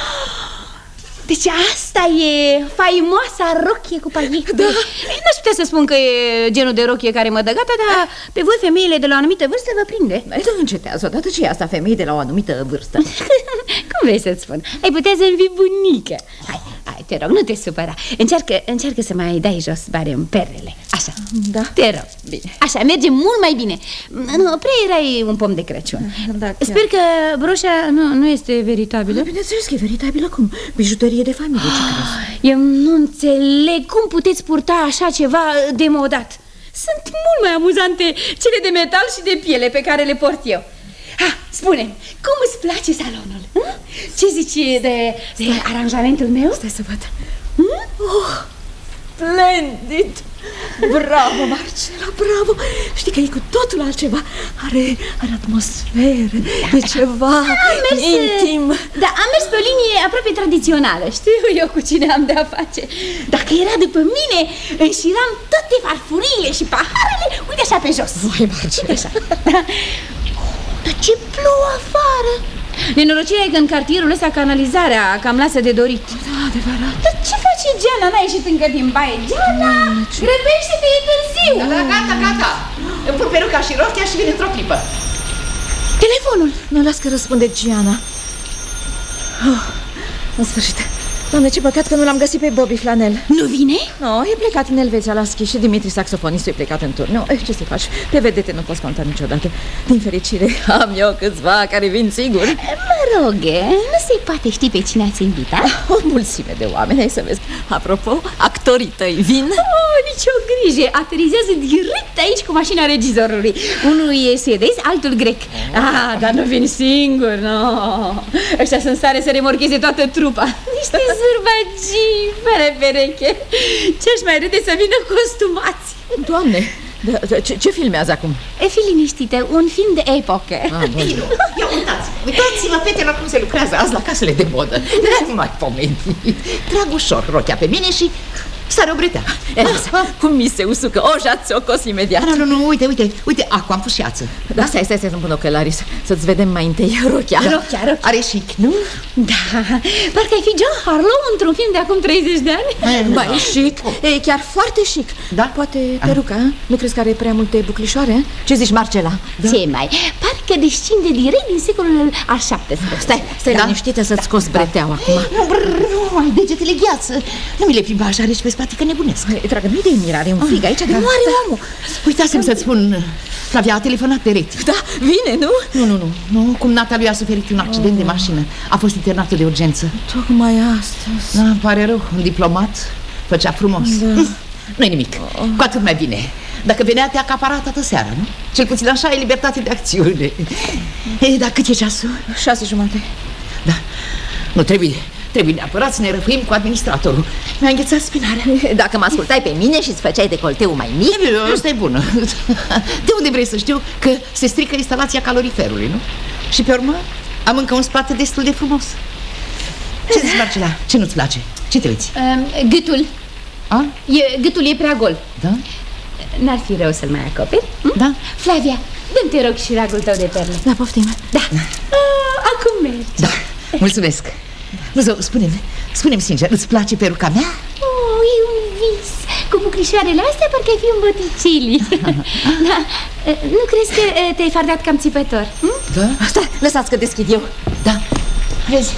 deci asta e faimoasa rochie cu paghic Da. N-aș putea să spun că e genul de rochie care mă dă gata Dar pe voi femeile de la o anumită vârstă vă prinde. Mai nu încetează odată ce e asta femei de la o anumită vârstă. Cum vrei să-ți spun? Ai putea să-mi fii bunică. Hai, hai, te rog, nu te supăra Încearcă, încearcă să mai dai jos bare în perele Așa Așa, Da. te rog Bine. Așa, merge mult mai bine Nu, prea erai un pom de Crăciun Da, chiar. Sper că broșa nu, nu este veritabilă Bineînțeles că e veritabilă cum? Bijuterie de familie, ce crezi? Eu nu înțeleg cum puteți purta așa ceva demodat Sunt mult mai amuzante cele de metal și de piele pe care le port eu Ha, spune cum îți place salonul? Hm? Ce zici de, de aranjamentul meu? Stai să văd. Hm? Oh, splendid! Bravo, Marcela, bravo! Știi că e cu totul altceva. Are, are atmosferă, e ceva Am mers, intim. Da, am mers pe o linie aproape tradițională Știu eu cu cine am de-a face Dacă era după mine, înșiram toate farfuriile și paharele Uite așa pe jos Voi, Marcela. Așa. Da. Dar ce plouă afară! Nenorocirea e că în cartierul ăsta canalizarea cam lasă de dorit. Da, adevărat. Dar ce face Geana? N-a ieșit încă din baie. Geana, grăbește-te, e târziu! Da, da, gata, gata. Îmi pun peruca și rochia și vin într-o clipă. Telefonul! Nu las că răspunde Giana. Oh, în sfârșit. Doamne, ce păcat că nu l-am găsit pe Bobby Flanel. Nu vine? No, e plecat în Elveția la schi și Dimitri, saxofonistul, e plecat în turneu. Eh, ce să faci? Pe vedete nu poți conta niciodată. Din fericire, am eu câțiva care vin sigur. Mă rog, nu se poate ști pe cine ați invitat? O mulțime de oameni, hai să vezi. Apropo, actorii tăi vin. Oh, nicio grijă, aterizează direct aici cu mașina regizorului. Unul e suedez, altul grec. Ah, dar nu vin singur, no Ăștia sunt stare să remorcheze toată trupa. Niște zârbagii, fără pereche. Ce-aș mai râde să vină costumați? Doamne, da, da, ce, ce filmează acum? E fi liniștită, un film de epocă Ah, bun. Ia uitați, uitați-vă, fetelor, cum se lucrează azi la casele de modă. Nu mai pomeni. Trag ușor rochea pe mine și sare o bretea. E, lasă, cum mi se usucă, o jați o cos imediat. Nu, nu, nu, uite, uite, uite, acum am pus și ață. Da, stai, stai, stai să-mi pun ochelarii să- Să-ți vedem mai întâi rochia Rochia, rochia Are chic, nu? Da, parcă ai fi John Harlow într-un film de acum 30 de ani Ba, e chic, e chiar foarte chic Da? Poate peruca, a? nu crezi că are prea multe buclișoare? a? Ce zici, Marcela? Ce mai? Parcă descinde direct din secolul al XVII Stai, stai Da? liniștită să-ți scos breteaua acum Nu, brr, nu, ai degetele gheață. Nu mi le plimba așa reci pe spate, că nebunesc. Ei, Dragă, nu-i de mirare, e un frig aici de moare omul Uitasem să-ți spun, Flavia a telefonat pe reti. Da, vine, nu? Nu, nu, nu, nu, cum nata lui a suferit un accident de mașină. A fost internată de urgență. Tocmai astăzi Da, îmi pare rău, un diplomat făcea frumos. Da. Nu-i nimic, cu atât mai bine. Dacă venea, te acapara toată seara, nu? Cel puțin așa e libertate de acțiune. Ei, dar cât e ceasul? Șase jumate Da, nu trebuie, trebuie neapărat să ne răfuim cu administratorul. Mi-a înghețat spinarea. Dacă mă ascultai pe mine și îți făceai decolteul mai mic E, Asta e bună. De unde vrei să știu că se strică instalația caloriferului, nu? Și pe urmă am încă un spate destul de frumos. Ce zici, Marcela? Ce nu-ți place? Ce te uiți? um, Gâtul A? e, Gâtul e prea gol Da? N-ar fi rău să-l mai acoperi? Hm? Da. Flavia, dă-mi te rog și ragul tău de perle Da, poftim Da, Ah, acum mergi Da, mulțumesc. Nu, zău, spune-mi, spune-mi sincer, îți place peruca mea? Oh, e un vis Cu buclișoarele astea parcă ai fi un băticili da. eh, Nu crezi că eh, te-ai fardat cam țipător? Hm? Da? Stai, lăsați că deschid eu Da. Vezi?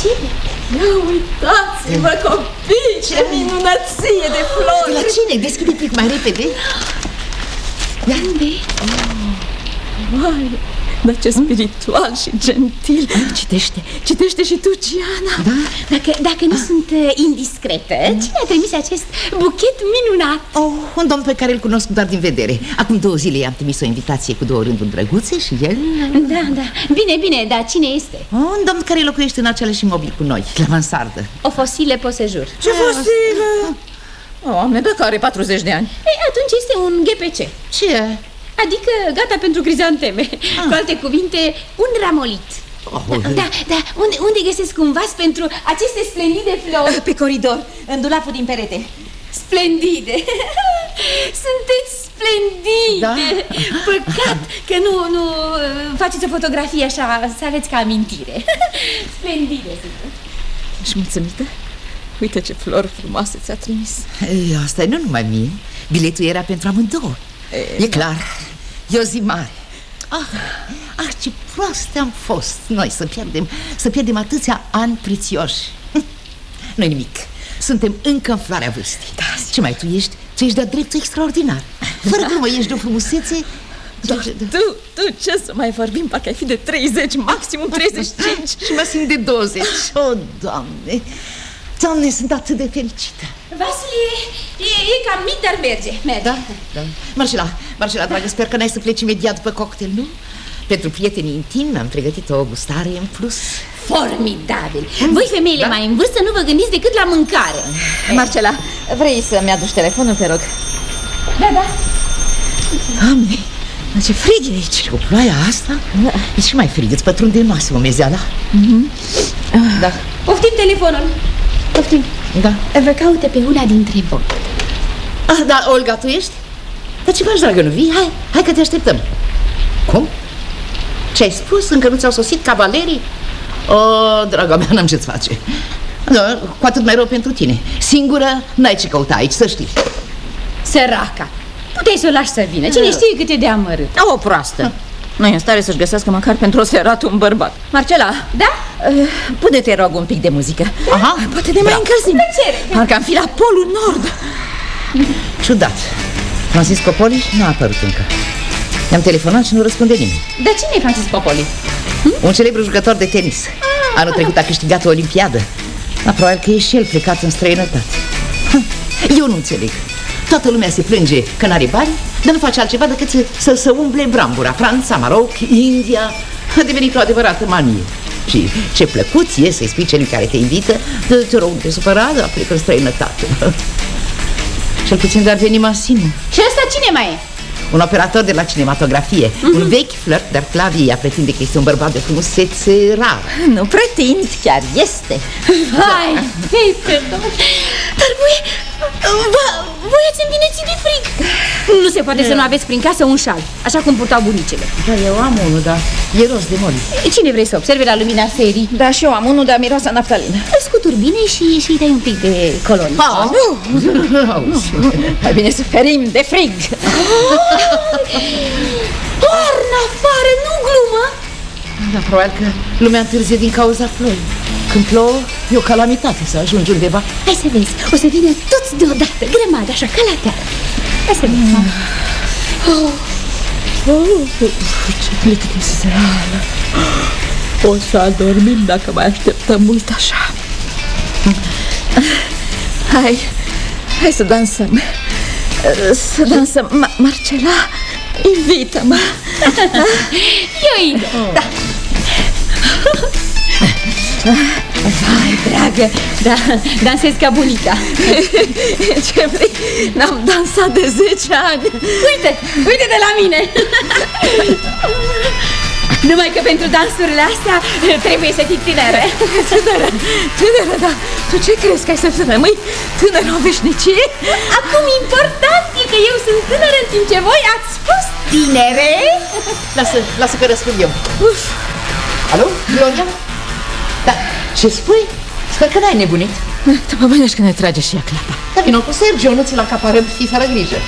Cine? Ia uitați-vă, copii, ce minunăție de De flori la cine? Deschide un pic mai repede. Unde? Vai, dar ce spiritual și gentil Citește, citește și tu, Giana Da? Dacă, dacă nu sunt eh, indiscretă Cine a trimis acest buchet minunat? Oh, un domn pe care îl cunosc doar din vedere. Acum două zile i-am trimis o invitație cu două rânduri drăguțe și el... Da, da, bine, bine, dar cine este? Un domn care locuiește în același imobil cu noi, la mansardă. O fosile posejur Ce fosilă Doamne, dacă are 40 de ani Ei, atunci este un GPC Ce? Adică gata pentru crizanteme Cu alte cuvinte, un ramolit Oh, Da, da, unde, unde găsesc un vas pentru aceste splendide flori? Pe coridor, în dulapul din perete Splendide Sunteți splendide Da. Păcat că nu, nu uh, faceți o fotografie așa Să aveți ca amintire Splendide sunteți Ești mulțumită? Uite ce flori frumoase ți-a trimis Ei, asta e nu numai mie. Biletul era pentru amândouă. E, e clar. E o zi mare. Ah, ah, ce proaste am fost noi să pierdem, să pierdem atâția ani prețioși. nu nimic. Suntem încă în floarea vârstei da, Ce mai tu ești? Tu ești de-a dreptul extraordinar Fără da. glumă, ești de o frumusețe Doar tu, tu, ce să mai vorbim? Parcă ai fi de 30, maximum 35 Și mă simt de 20 O, oh, Doamne Doamne, sunt atât de fericită. Vasile, e, e cam mic, dar merge, merge. Da, da. Marcela, Marcela, dragă, sper că n-ai să pleci imediat după cocktail, nu? Pentru prietenii intimi am pregătit o gustare în plus. Formidabil. Voi femeile da? mai în vârstă nu vă gândiți decât la mâncare. Marcela, vrei să-mi aduci telefonul, te rog? Da, da. Doamne, ce frig e aici. Și cu ploaia asta? Da. E și mai frig, îți pătrunde în masă mezeala mm -hmm. Da. Poftim telefonul Poftim. Da. Vă caute pe una dintre voi. Ah, da, Olga, tu ești? Dar ce faci, dragă, nu vii? Hai, hai că te așteptăm. Cum? Ce ai spus? Încă nu ți-au sosit cavalerii? O, oh, draga mea, n-am ce-ți face. Da, Cu atât mai rău pentru tine. Singură n-ai ce căuta aici, să știi. Săraca Puteai să o lași să vină, cine știe cât e de amărât. O proastă nu e în stare să-și găsească măcar pentru o seară un bărbat. Marcela? Da? Uh, Pune-te, rog, un pic de muzică. Aha. Poate ne mai încălzim. Parcă am fi la Polul Nord. Ciudat. Francisco Poli nu a apărut încă. I-am telefonat și nu răspunde nimeni. Dar cine e Francisco Poli? Hm? Un celebru jucător de tenis. Ah. Anul trecut a câștigat o olimpiadă. Dar probabil că e și el plecat în străinătate. Hm. Eu nu înțeleg Toată lumea se plânge că n-are bani Dar nu face altceva decât să, să, să umble brambura Franța, Maroc, India A devenit o adevărată manie și ce plăcut e să-i spui celui care te invită Te rog, te supărat, dar plec în străinătate Cel puțin dar veni Massimo Și ăsta cine mai e? un operator de la cinematografie, mm -hmm. un vechi flirt, dar Flavia pretinde că este un bărbat de frumusețe rar. Nu pretind, chiar este. Hai, hei, perdon. Dar voi, voi ați învinețit de frig. Nu se poate să nu aveți prin casă un șal, așa cum purtau bunicele. Da, eu am unul, dar e rost de moli. Cine vrei să observe la lumina serii? Da, și eu am unul, dar miroasa naftalină. Îl scuturi bine și, și dai un pic de colonie. Ah, nu, nu, nu. Mai bine să ferim de frig. Toarnă afară, nu glumă! Da, probabil că lumea întârzie din cauza ploii. Când plouă, e o calamitate să ajungi undeva. Hai să vezi, o să vină toți deodată, grămadă, așa, ca la teatru. Hai să vezi. Oh. Oh, ce plictiseală! O să adormim dacă mai așteptăm mult așa. Hai, hai să dansăm. Să dansăm. Ma Marcela, invită-mă. Eu Da. Vai, dragă, da, dansez ca bunica Ce vrei? N-am dansat de 10 ani Uite, uite de la mine Numai că pentru dansurile astea trebuie să fii tânără Tânără, tânără, da Tu ce crezi că ai să rămâi tânără o veșnicie? Acum important e că eu sunt tânără în timp ce voi ați fost tinere Lasă, lasă că răspund eu Uf. Alo, Gloria? Da, ce spui? Sper că n-ai nebunit Te mă bănești că ne trage și ea clapa Da, vină cu Sergio, nu ți-l acaparăm, fii fără grijă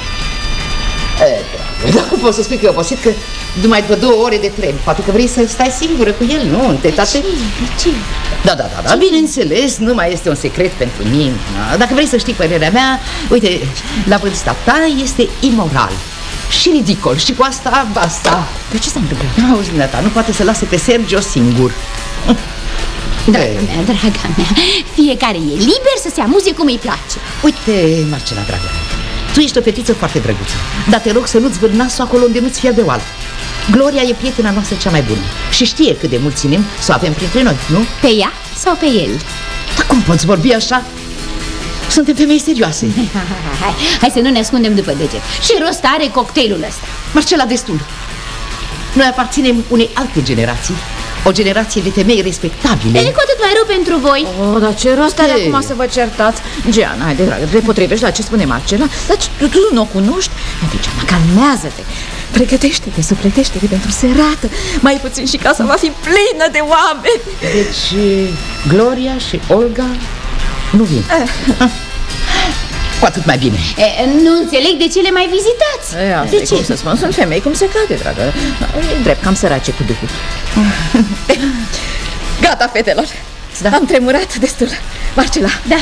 E, da, cum poți să spui că e obosit că numai după două ore de tren Poate că vrei să stai singură cu el, nu? În tetate? ce? Da, da, da, da, bineînțeles, nu mai este un secret pentru mine da? Dacă vrei să știi părerea mea, uite, la vârsta ta este imoral și ridicol și cu asta basta De ce s-a întâmplat? Auzi, ta, nu poate să lase pe Sergio singur Draga mea, draga mea, fiecare e liber să se amuze cum îi place Uite, Marcela, dragă tu ești o fetiță foarte drăguță Dar te rog să nu-ți văd nasul acolo unde nu-ți fie de oală Gloria e prietena noastră cea mai bună Și știe cât de mult ținem să o avem printre noi, nu? Pe ea sau pe el? Dar cum poți vorbi așa? Suntem femei serioase hai, hai, hai, hai să nu ne ascundem după deget Ce rost are cocktailul ăsta? Marcela, destul Noi aparținem unei alte generații o generație de femei respectabile. E cu atât mai rău pentru voi. Oh, Dar ce rost are acum să vă certați. Giana, hai de dragă, te potrivești la ce spune Marcela? Dar tu, tu nu o cunoști? Deci, calmează-te. Pregătește-te, sufletește-te pentru serată Mai puțin și casa va fi plină de oameni. Deci, Gloria și Olga nu vin. Eh. Cu atât mai bine e, Nu înțeleg de ce le mai vizitați e, De ce? Cum să spun, sunt femei cum se cade, dragă E drept, cam sărace cu duhul Gata, fetelor Da. Am tremurat destul. Marcela, Da.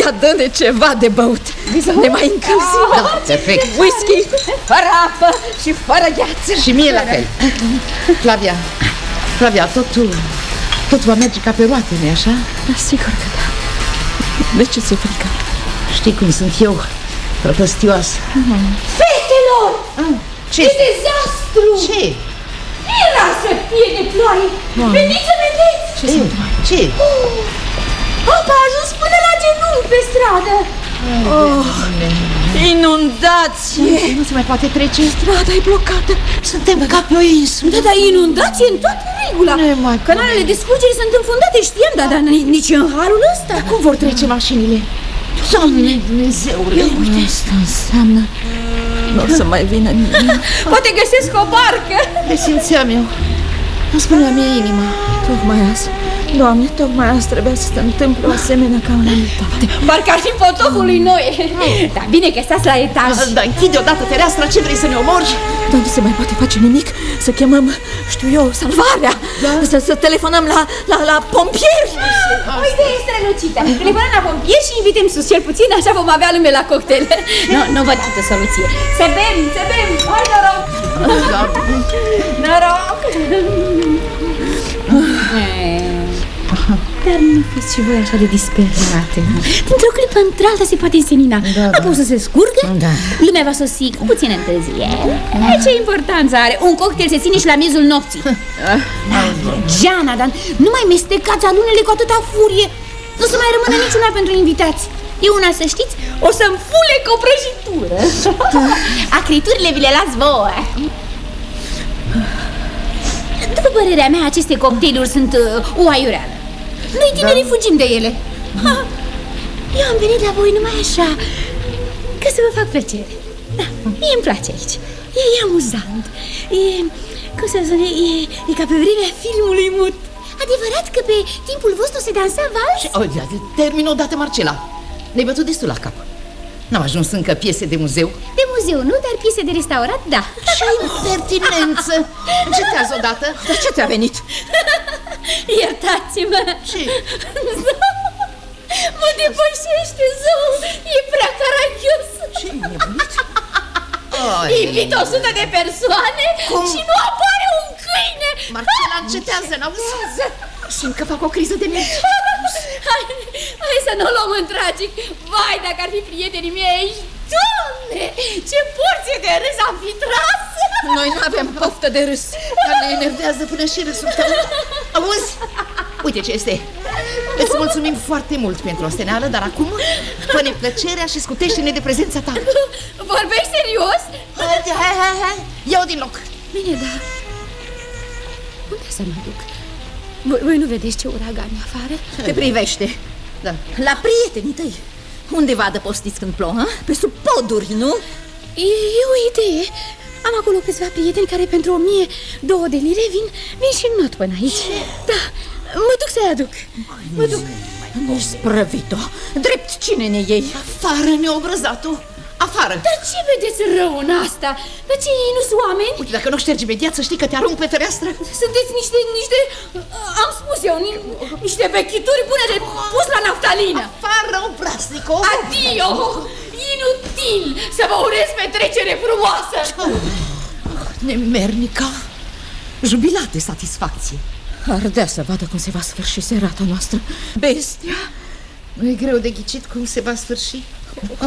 ia dă-ne ceva de băut. Să ne mai încălzim. Da, perfect. Whisky, fără apă și fără gheață. Și mie la fel. Flavia, Flavia, totul, totul va merge ca pe roate, nu așa? Da, sigur că da. De ce ți-e frică? Știi cum sunt eu, prăpăstioasă. Fetelor! Ce? E dezastru! Ce? Era să fie de ploaie! Veniți să vedeți! Ce? Ce? Apa a ajuns până la genunchi pe stradă! Inundație! Nu se mai poate trece. Strada e blocată. Suntem ca pe o insulă. Da, dar inundație în toată regula! Nemai Canalele de scurgere sunt înfundate, știam, dar, dar ni- nici în halul ăsta! Cum vor trece mașinile? Doamne Dumnezeule! Uite, asta înseamnă nu o să mai vină nimeni. Poate găsesc o barcă! Le simțeam eu. Îmi spunea mie inima. Tocmai azi, Doamne, tocmai azi trebuia să se întâmple o asemenea calamitate. Parcă ar fi potopul lui Noe! Dar bine că stați la etaj! Dar închide odată fereastra, ce vrei să ne omori? Dar nu se mai poate face nimic Să chemăm, știu eu, salvarea să, să telefonăm la, la, la pompieri O idee strălucită! Telefonăm la pompieri și invitem sus cel puțin, așa vom avea lume la cocktail. Nu, nu văd altă soluție. Să bem, să bem! Hai, noroc! Noroc! Dar nu fiți și voi așa de disperate. Dintr-o clipă într-alta se poate însenina. Da, Apoi să se scurgă, Da. lumea va sosi cu puțină întârziere. Ce importanță are? Un cocktail se ține și la miezul nopții. Geana, dar nu mai mestecați alunele cu atâta furie. Nu o să mai rămână niciuna pentru invitați. E una, să știți, o să-mi fule cu o prăjitură. Acriturile vi le las vouă. După părerea mea, aceste cocktailuri sunt uh, o aiureală. Noi tinerii fugim de ele. Ha, eu am venit la voi numai așa, ca să vă fac plăcere. Da, mie îmi place aici. E, e amuzant. E, cum să spun, e, e ca pe vremea filmului mut. Adevărat că pe timpul vostru se dansa vals? Oh, ia, termin odată, Marcela. Ne-ai bătut destul la cap. N-am ajuns încă piese de muzeu. De muzeu, nu, dar piese de restaurat, da. Ce impertinență! Încetează odată. Dar ce ți-a venit? Iertați-mă. Ce? Mă depășește zău, e prea caragios. Ce nebunit? Invit o sută de persoane Cum? și nu apare un câine. Marcela, încetează, n-auzi? Simt că fac o criză de nervi. Hai, hai să nu o luăm în tragic. Vai, dacă ar fi prietenii mei aici. Doamne, ce porție de râs am fi tras. Noi nu avem poftă de râs Dar ne enervează până și râsul tău. Auzi? Uite ce este. Îți mulțumim foarte mult pentru osteneală, dar acum fă-ne plăcerea și scutește-ne de prezența ta. Vorbești serios? Hai, hai, hai, hai. Ia-o din loc. Bine, da. Unde să mă duc? Voi, voi nu vedeți ce uragan e afară? Te privește Da. La prietenii tăi Unde vă adăpostiți când plouă? Pe sub poduri, nu? E, e o idee. Am acolo câțiva prieteni care pentru o mie, două de lire vin, vin și not până aici. Da, mă duc să-i aduc. Mă duc. Ești sprăvit-o Drept cine ne iei? Afară, neobrăzatul. Afară. Dar ce vedeți rău în asta? Dar ce ei nu sunt oameni? Uite, dacă nu ștergi imediat, să știi că te arunc pe fereastră. Sunteți niște, niște, am spus eu, ni- niște vechituri bune de pus la naftalină. Afară, obraznico. Adio! Inutil să vă urez petrecere frumoasă! Nemernica. Jubilat de satisfacție. Ardea să vadă cum se va sfârși serata noastră Bestia Nu e greu de ghicit cum se va sfârși.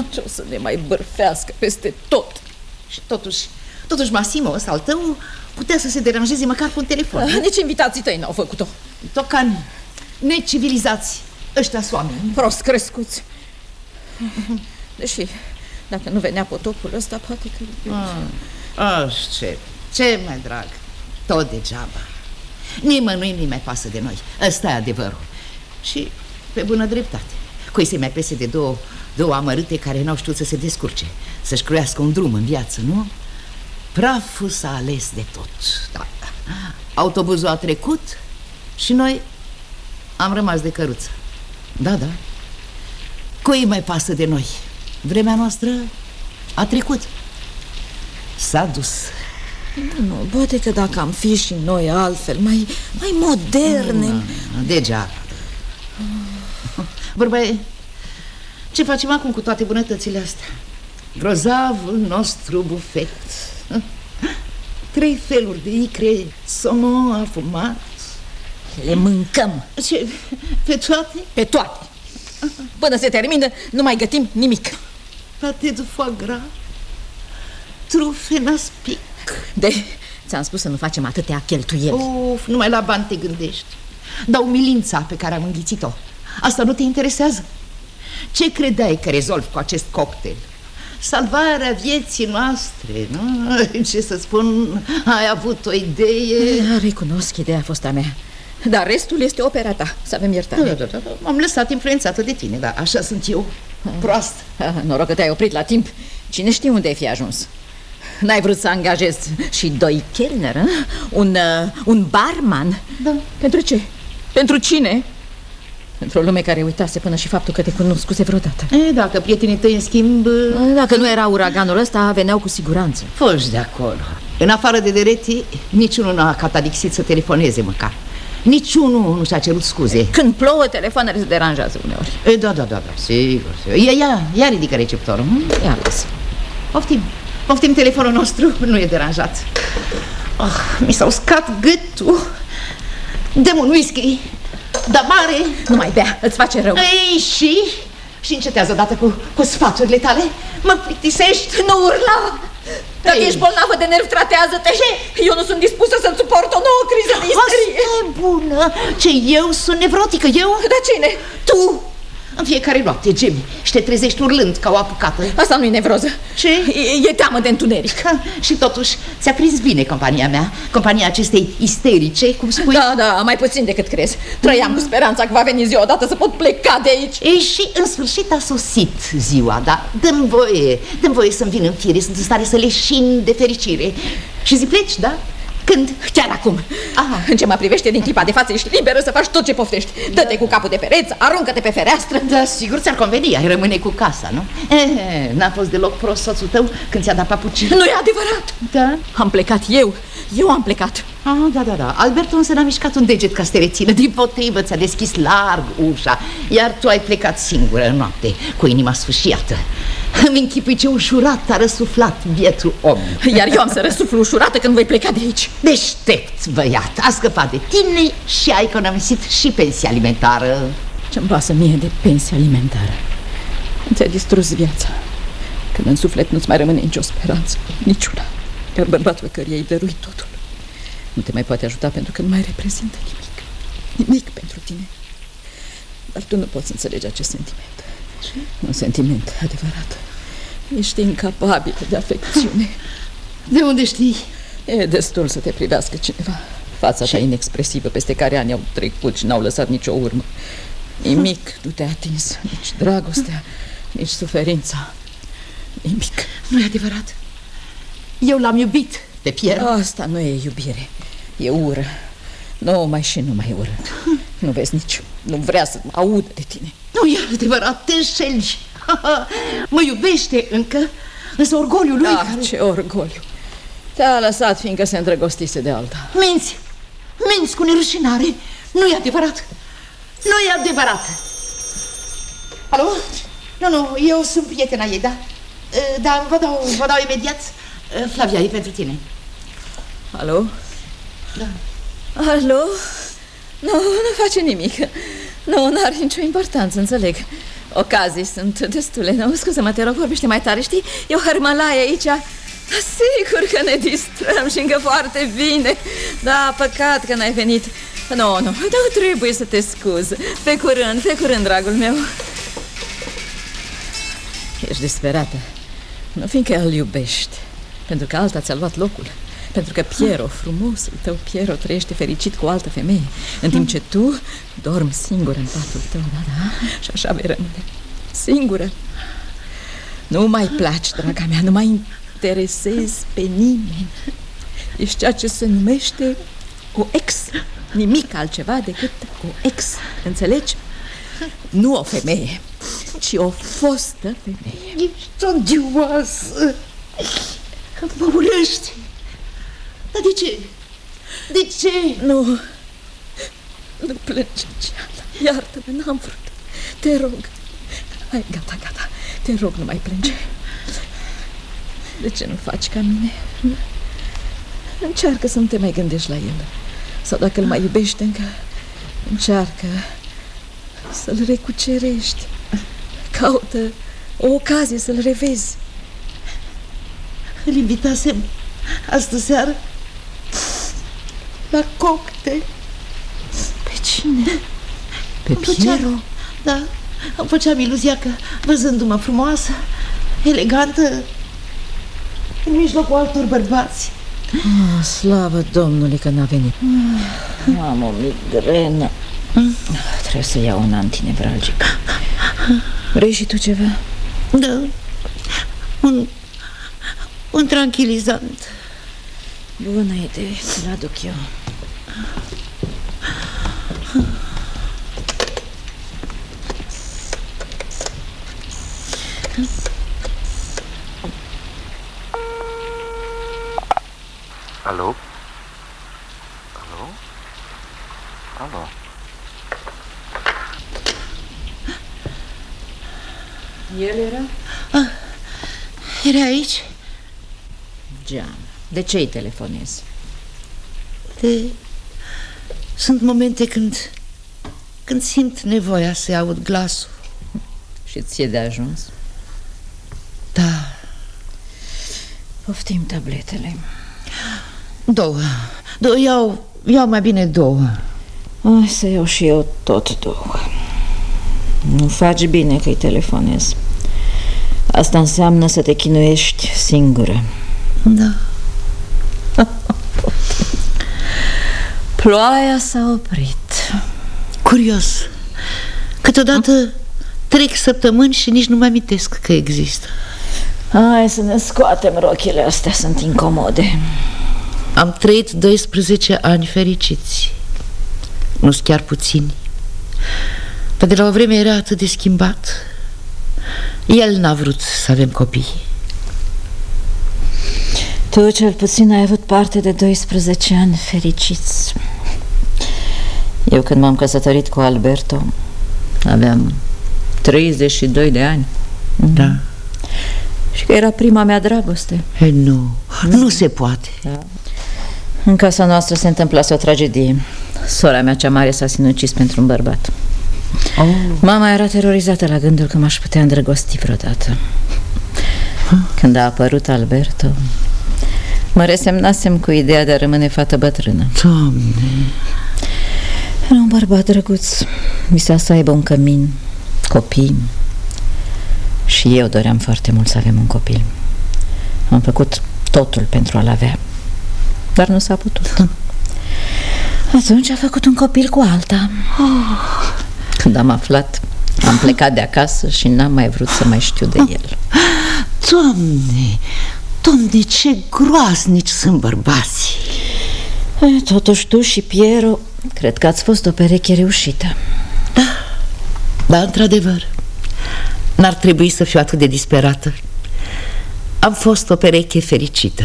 Ce o să ne mai bârfească peste tot Și totuși, totuși Massimo ăsta al tău putea să se deranjeze măcar cu un telefon. Nici invitații tăi n-au făcut-o Tocani, necivilizați, ăștia sunt oameni. Prost crescuți Deși, dacă nu venea potopul ăsta, poate că... Aș, ce, ce mai drag, tot degeaba. Nimănui nu-i mai pasă de noi, ăsta e adevărul. Și pe bună dreptate. Cui să-i mai pese de două, două amărâte care n-au știut să se descurce, să-și croiască un drum în viață, nu? Praful s-a ales de tot, da. Autobuzul a trecut și noi am rămas de căruță. Da, da. Cui îi mai pasă de noi? Vremea noastră a trecut. S-a dus. Nu, poate că dacă am fi și noi altfel, mai, mai moderne Degeaba. Vorba e, ce facem acum cu toate bunătățile astea? Grozavul nostru bufet. Trei feluri de icre, somon afumat. Le mâncăm Ce, pe toate? pe toate. Până se termină, nu mai gătim nimic. Pate de foie gras, trufe naspic. De, ți-am spus să nu facem atâtea cheltuieli. Of, numai la bani te gândești. Dar umilința pe care am înghițit-o, asta nu te interesează? Ce credeai că rezolv cu acest cocktail? Salvarea vieții noastre, nu? Ce să spun, ai avut o idee... Da, recunosc, ideea a fost a mea. Dar restul este opera ta, să avem Da, iertare. da, da, da. M-am lăsat influențată de tine, dar așa sunt eu, proastă. Ah, Noroc că te-ai oprit la timp. Cine știe unde ai fi ajuns? N-ai vrut să angajezi și doi chelner, a? un, uh, un barman? Da. Pentru ce? Pentru cine? Pentru o lume care uitase până și faptul că te cunoscuse vreodată. E, dacă prietenii tăi, în schimb, Dacă nu era uraganul ăsta, veneau cu siguranță. foși de acolo. În afară de dereti, niciunul n-a catadixit să telefoneze măcar. Niciunul nu și-a cerut scuze. Când plouă, telefoanele se deranjează uneori. E, da, da, da, da, sigur, sigur. Ia, ia, ia ridică receptorul. hm? Ia lasă. Poftim, poftim telefonul nostru, nu e deranjat. Oh, mi s-a uscat gâtul. Dăm un whisky, dar mare. Nu mai bea, îți face rău. Ei, și? Și încetează odată cu, cu sfaturile tale. Mă plictisești. Nu urla! Dacă Ei. ești bolnavă de nervi, tratează-te! Eu nu sunt dispusă să-ți suport o nouă criză de isterie! Asta e bună. Ce, eu sunt nevrotică, eu? Dar cine? Tu. În fiecare noapte gemi și te trezești urlând ca o apucată. Asta nu e nevroză. Ce? E, e teamă de întuneric. Ha, și totuși, ți-a prins bine compania mea, compania acestei isterice, cum spui? Da, da, mai puțin decât crezi. Trăiam cu speranța că va veni ziua odată să pot pleca de aici. E, și în sfârșit a sosit ziua, dar dăm voie, dăm voie să-mi vin în fire, sunt în stare să leșin de fericire. Și zi pleci, da? Când? Chiar acum. Aha. În ce mă privește din clipa de față, ești liberă să faci tot ce poftești. Dă-te cu capul de pereți, aruncă-te pe fereastră. Da, sigur ți-ar conveni, ai rămâne cu casa, nu? E, n-a fost deloc prost soțul tău când ți-a dat papucii. Nu e adevărat. Da? Am plecat eu. Eu am plecat. Ah, da, da, da. Alberto însă n-a mișcat un deget ca să te rețină. Din potrivă, ți-a deschis larg ușa, iar tu ai plecat singură în noapte, cu inima sfâșiată. Îmi închipui ce ușurat a răsuflat bietul om. Iar eu am să răsuflu ușurată când voi pleca de aici. Deștept, băiat, a scăpat de tine și a economisit și pensia alimentară. Ce-mi pasă mie de pensie alimentară? Ți-a distrus viața. Când în suflet nu-ți mai rămâne nicio speranță, niciuna. Iar bărbatul căruia ai dăruit totul nu te mai poate ajuta pentru că nu mai reprezintă nimic. Nimic pentru tine. Dar tu nu poți înțelege acest sentiment. Ce? Un sentiment adevărat. Ești incapabil de afecțiune. De unde știi? E destul să te privească cineva. Fața ta inexpresivă peste care ani au trecut și n-au lăsat nicio urmă. Nimic nu te-a atins, nici dragostea, nici suferința. Nimic. Nu e adevărat. Eu l-am iubit pe Pierre. Asta nu e iubire, e ură. Nu mai și nu mai ură. Nu vezi nici, nu vrea să audă de tine. Nu e adevărat, te înșeli. Mă iubește încă, însă orgoliul lui Ah, care... ce orgoliu. Te-a lăsat fiindcă se îndrăgostise de alta. Minți, minți cu nerușinare. Nu e adevărat. Nu e adevărat. Alo? Nu, nu, eu sunt prietena ei, da? Eh, Da, vă dau, vă dau imediat. Eh, Flavia, e pentru tine. Alo? Da. Alo? Nu, nu face nimic. Nu, nu are nicio importanță, înțeleg. Ocazii sunt destule. Nu, scuză-mă, te rog, vorbește mai tare, știi? E o hărmălaie aici. Da, sigur că ne distrăm și încă foarte bine. Da, păcat că n-ai venit. Nu, nu, nu trebuie să te scuz. Pe curând, pe curând, dragul meu. Ești disperată. Nu fiindcă îl iubești, pentru că alta ți-a luat locul. Pentru că Piero, frumosul tău Piero, trăiește fericit cu o altă femeie, în timp ce tu dormi singură în patul tău, da, da? Și așa vei rămâne. Singură. Nu mai placi, draga mea, nu mai interesezi pe nimeni. Ești ceea ce se numește o ex. Nimic altceva decât o ex. Înțelegi? Nu o femeie, ci o fostă femeie. Ești odioasă. Mă urăști. Dar de ce? De ce? Nu, nu plânge, Giana. Iartă-mă, n-am vrut. Te rog. Hai, gata, gata. Te rog, nu mai plânge. De ce nu faci ca mine? Încearcă să nu te mai gândești la el. Sau dacă îl mai iubești încă, încearcă să-l recucerești. Caută o ocazie să-l revezi. Îl invitasem astă seară la cocktail. Pe cine? Pe Îmi plăcea- Piero? Da, îmi făceam iluzia că, văzându-mă frumoasă, elegantă, în mijlocul altor bărbați, Oh, slavă Domnului că n-a venit. Am o migrenă. Trebuie să iau un antinevralgic. Vrei și tu ceva? da, un, un tranquilizant. Bună idee, ți-l aduc eu. Era aici? Geam, de ce îi telefonezi? De... Sunt momente când, când simt nevoia să aud glasul. Și ție de ajuns? Da, Poftim tabletele. două. două iau, iau mai bine două. Ai să iau și eu tot două. Nu faci bine că-i telefonezi. Asta înseamnă să te chinuiești singură. Da. Ploaia s-a oprit. Curios. Câteodată trec săptămâni și nici nu mă amintesc că există. Hai să ne scoatem rochile astea, sunt incomode. Am trăit 12 ani fericiți. nu sunt chiar puțini. Dar de la o vreme era atât de schimbat. El n-a vrut să avem copii. Tu cel puțin ai avut parte de 12 ani fericiți. Eu când m-am căsătorit cu Alberto aveam 32 de ani Da. și că era prima mea dragoste. E, nu, nu se poate. În casa noastră se întâmplase o tragedie. Sora mea cea mare s-a sinucis pentru un bărbat. Oh. Mama era terorizată la gândul că m-aș putea îndrăgosti vreodată. Când a apărut Alberto, mă resemnasem cu ideea de a rămâne fată bătrână. Doamne, Era un bărbat drăguț, visa să aibă un cămin, copii. Și eu doream foarte mult să avem un copil. Am făcut totul pentru a-l avea, dar nu s-a putut. Atunci a făcut un copil cu alta. Când am aflat, am plecat de acasă și n-am mai vrut să mai știu de el. Doamne, Doamne, ce groaznici sunt bărbații. E, Totuși tu și Piero, cred că ați fost o pereche reușită. Da, într-adevăr, n-ar trebui să fiu atât de disperată. Am fost o pereche fericită.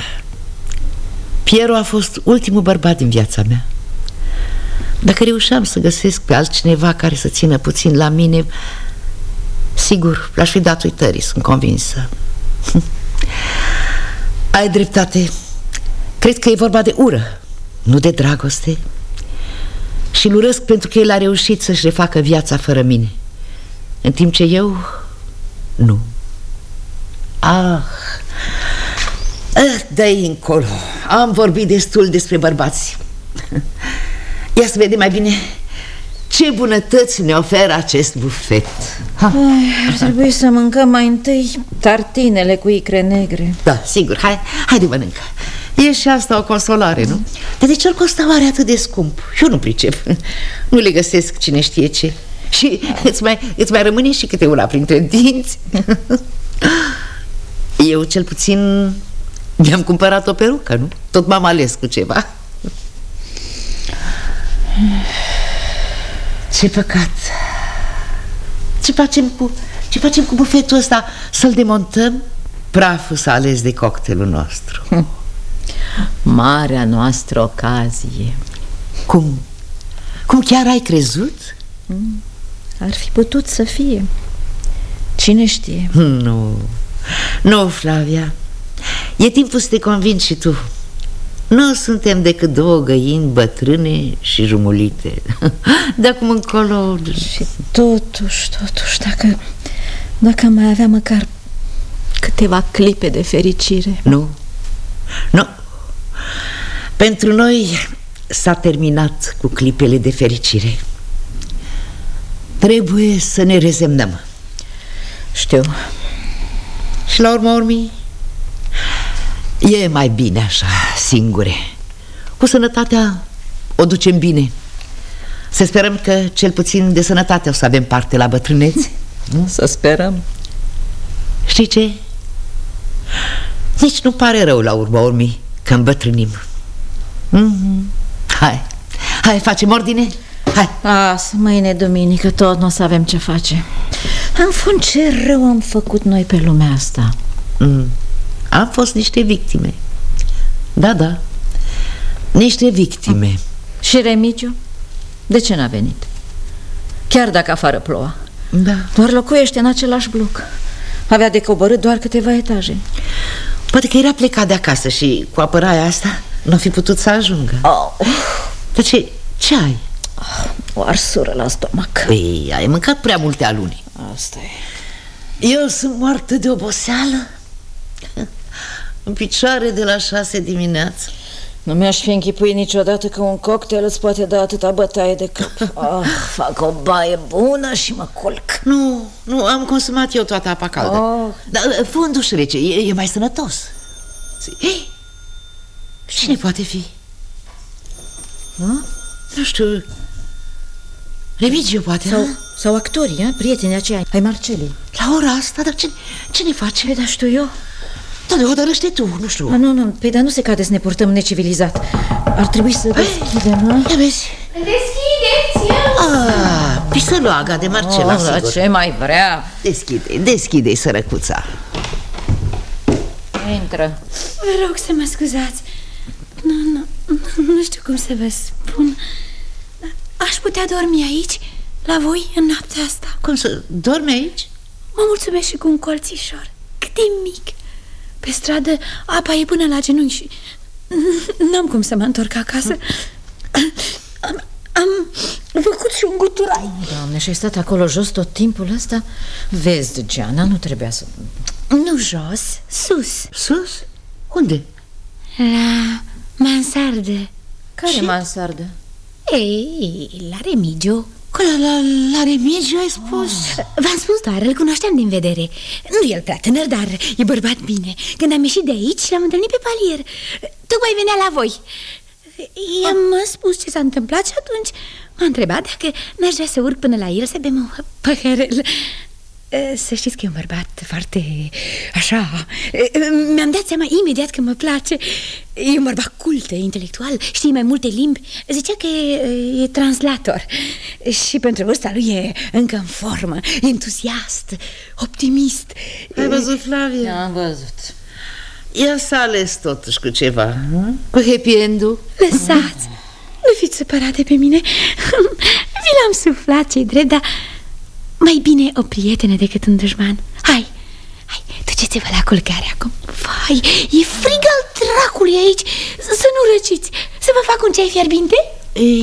Piero a fost ultimul bărbat din viața mea. Dacă reușeam să găsesc pe altcineva care să țină puțin la mine, sigur, l-aș fi dat uitării, sunt convinsă. Ai dreptate. Cred că e vorba de ură, nu de dragoste. Și îl urăsc pentru că el a reușit să-și refacă viața fără mine. În timp ce eu, nu. Ah, Ah, dă-i încolo. Am vorbit destul despre bărbați. Ia să vedem mai bine ce bunătăți ne oferă acest bufet. Ha. Ar trebui să mâncăm mai întâi tartinele cu icre negre. Da, sigur, hai, hai de mănâncă. E și asta o consolare, nu? Dar de ce-l costa oare atât de scump? Eu nu pricep. Nu le găsesc cine știe ce. Și îți mai, îți mai rămâne și câte una printre dinți. Eu cel puțin mi-am cumpărat o perucă, nu? Tot m-am ales cu ceva. Ce păcat. Ce facem cu, ce facem cu bufetul ăsta? Să-l demontăm? Praful s-a ales de cocktailul nostru. Marea noastră ocazie. Cum? Cum chiar ai crezut? Ar fi putut să fie Cine știe? Nu, nu, Flavia E timpul să te convingi și tu Nu suntem decât două găini bătrâne și jumulite De acum încolo Și totuși, totuși, dacă, dacă am mai avea măcar câteva clipe de fericire. Nu, nu. Pentru noi s-a terminat cu clipele de fericire. Trebuie să ne rezemnăm. Știu. Și la urma urmii E mai bine așa, singure. Cu sănătatea o ducem bine. Să sperăm că cel puțin de sănătate o să avem parte la bătrâneți Să sperăm. Știi ce? Nici nu pare rău la urma urmii că îmbătrânim. Mm-hmm. Hai, hai, facem ordine? Hai. As, mâine duminică tot nu o să avem ce face. În fond, ce rău am făcut noi pe lumea asta. Mm. Am fost niște victime. Da, da. Niște victime. Și Remigiu? De ce n-a venit? Chiar dacă afară ploua. Da. Doar locuiește în același bloc. Avea de coborât doar câteva etaje. Poate că era plecat de acasă și cu apărarea asta nu fi putut să ajungă. Oh. Dar ce, ce ai? O arsură la stomac. Păi, ai mâncat prea multe aluni. Asta e. Eu sunt moartă de oboseală În picioare de la șase dimineața Nu mi-aș fi închipuit niciodată că un cocktail îți poate da atâta bătaie de cap oh, Fac o baie bună și mă culc Nu, nu, am consumat eu toată apa caldă Oh. Dar fă un duș rece, e, e mai sănătos Hei, Cine poate fi? Ha? Nu știu Remigio poate, Sau, nu? sau actorii, a? prietenii aceia ai Marcelii La ora asta, dar ce, ce ne face? Păi, dar știu eu Doamne, hotărăște tu, nu știu A, Nu, nu, păi dar nu se cade să ne purtăm necivilizat Ar trebui să deschidem, a? Ia vezi Deschideți! Ah, pisăloaga de Marcela, oh, dar sigur ce mai vrea? Deschide, deschide-i sărăcuța Intră Vă rog să mă scuzați. Nu, nu, nu, nu știu cum să vă spun. Dar Aș putea dormi aici, la voi, în noaptea asta. Cum să, dormi aici? Mă mulțumesc și cu un colțișor. Cât de mic. Pe stradă apa e până la genunchi și n-am cum să mă întorc acasă. Am, am făcut și un guturai. Doamne, și ai stat acolo jos tot timpul ăsta? Vezi, Geana, nu trebuia să... Nu jos, sus, Sus? Unde? la mansardă. Care Ce? mansardă? Ei, la Remigio. Că la, la, la Remigio ai spus? V-am spus doar, îl cunoșteam din vedere. Nu el prea tânăr, dar e bărbat bine. Când am ieșit de aici, l-am întâlnit pe palier. Tocmai venea la voi. I-am spus ce s-a întâmplat și atunci m-a întrebat dacă n-aș vrea să urc până la el să bem un păhărel Să știți că e un bărbat foarte așa Mi-am dat seama imediat că mă place. E un bărbat cult, intelectual, știe mai multe limbi. Zicea că e, e translator. Și pentru vârsta lui e încă în formă Entuziast, optimist. Ai văzut, Flavia? Am văzut. Ea s-a ales totuși cu ceva Cu happy end-ul? Lăsați, nu fiți supărate pe mine. Vi l-am suflat ce drept, dar mai bine o prietenă decât un dușman. Hai, hai, duceți-vă la culcare acum. Vai, e frig al dracului aici. Să nu răciți. Să vă fac un ceai fierbinte?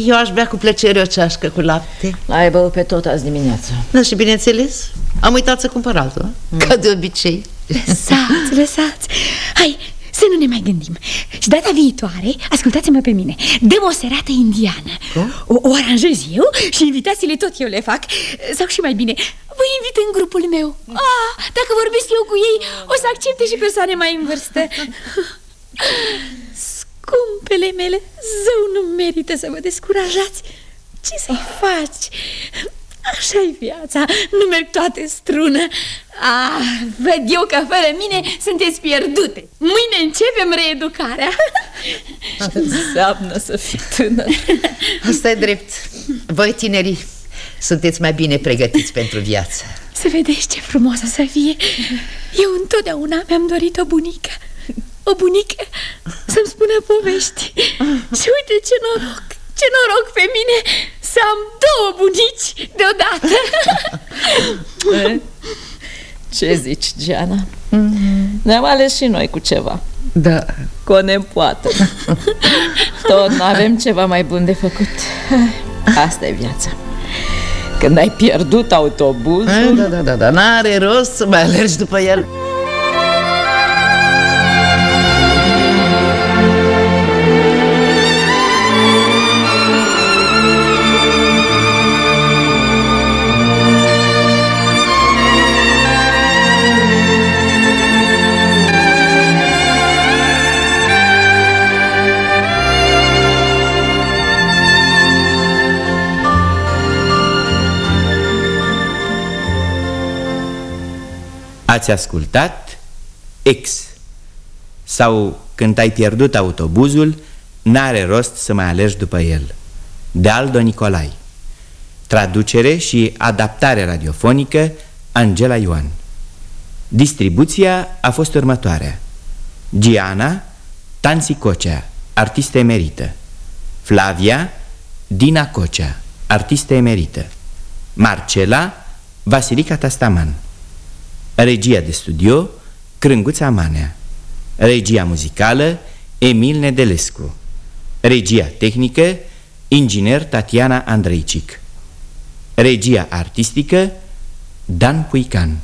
Eu aș bea cu plăcere o ceașcă cu lapte. L-ai băut pe tot azi dimineață. Da, și bineînțeles Am uitat să cumpăr altul, ca de obicei. Lăsați, lăsați. Hai, să nu ne mai gândim. Și data viitoare, ascultați-mă pe mine Dăm o serată indiană. O, o aranjez eu și invitațiile tot eu le fac. Sau și mai bine, vă invit în grupul meu. Ah, Dacă vorbesc eu cu ei, o să accepte și persoane mai în vârstă. Scumpele mele, zău nu merită să vă descurajați. Ce să-i faci? Așa-i viața, nu merg toate strună ah, Văd eu că fără mine sunteți pierdute. Mâine începem reeducarea. Înseamnă să fii tânăr. Asta e drept. Voi tinerii sunteți mai bine pregătiți pentru viață. Să vedeți ce frumoasă să fie. Eu întotdeauna mi-am dorit o bunică. O bunică să-mi spună povești. Și uite ce noroc, ce noroc pe mine să am două bunici deodată. Ce zici, Giana? Ne-am ales și noi cu ceva. Da, Cu o nepoată. Tot nu avem ceva mai bun de făcut. Asta e viața. Când ai pierdut autobuzul da, da, da, da, n-are rost să mai alergi după el Ați ascultat X. Sau Când ai pierdut autobuzul, n-are rost să mai alergi după el. De Aldo Nicolai. Traducere și adaptare radiofonică Angela Ioan. Distribuția a fost următoarea. Giana Tansi Cocea, artistă emerită Flavia Dina Cocea, artistă emerită Marcela Vasilica Tastaman Regia de studio Crânguța Manea. Regia muzicală Emil Nedelescu. Regia tehnică Inginer Tatiana Andreicic Regia artistică Dan Puican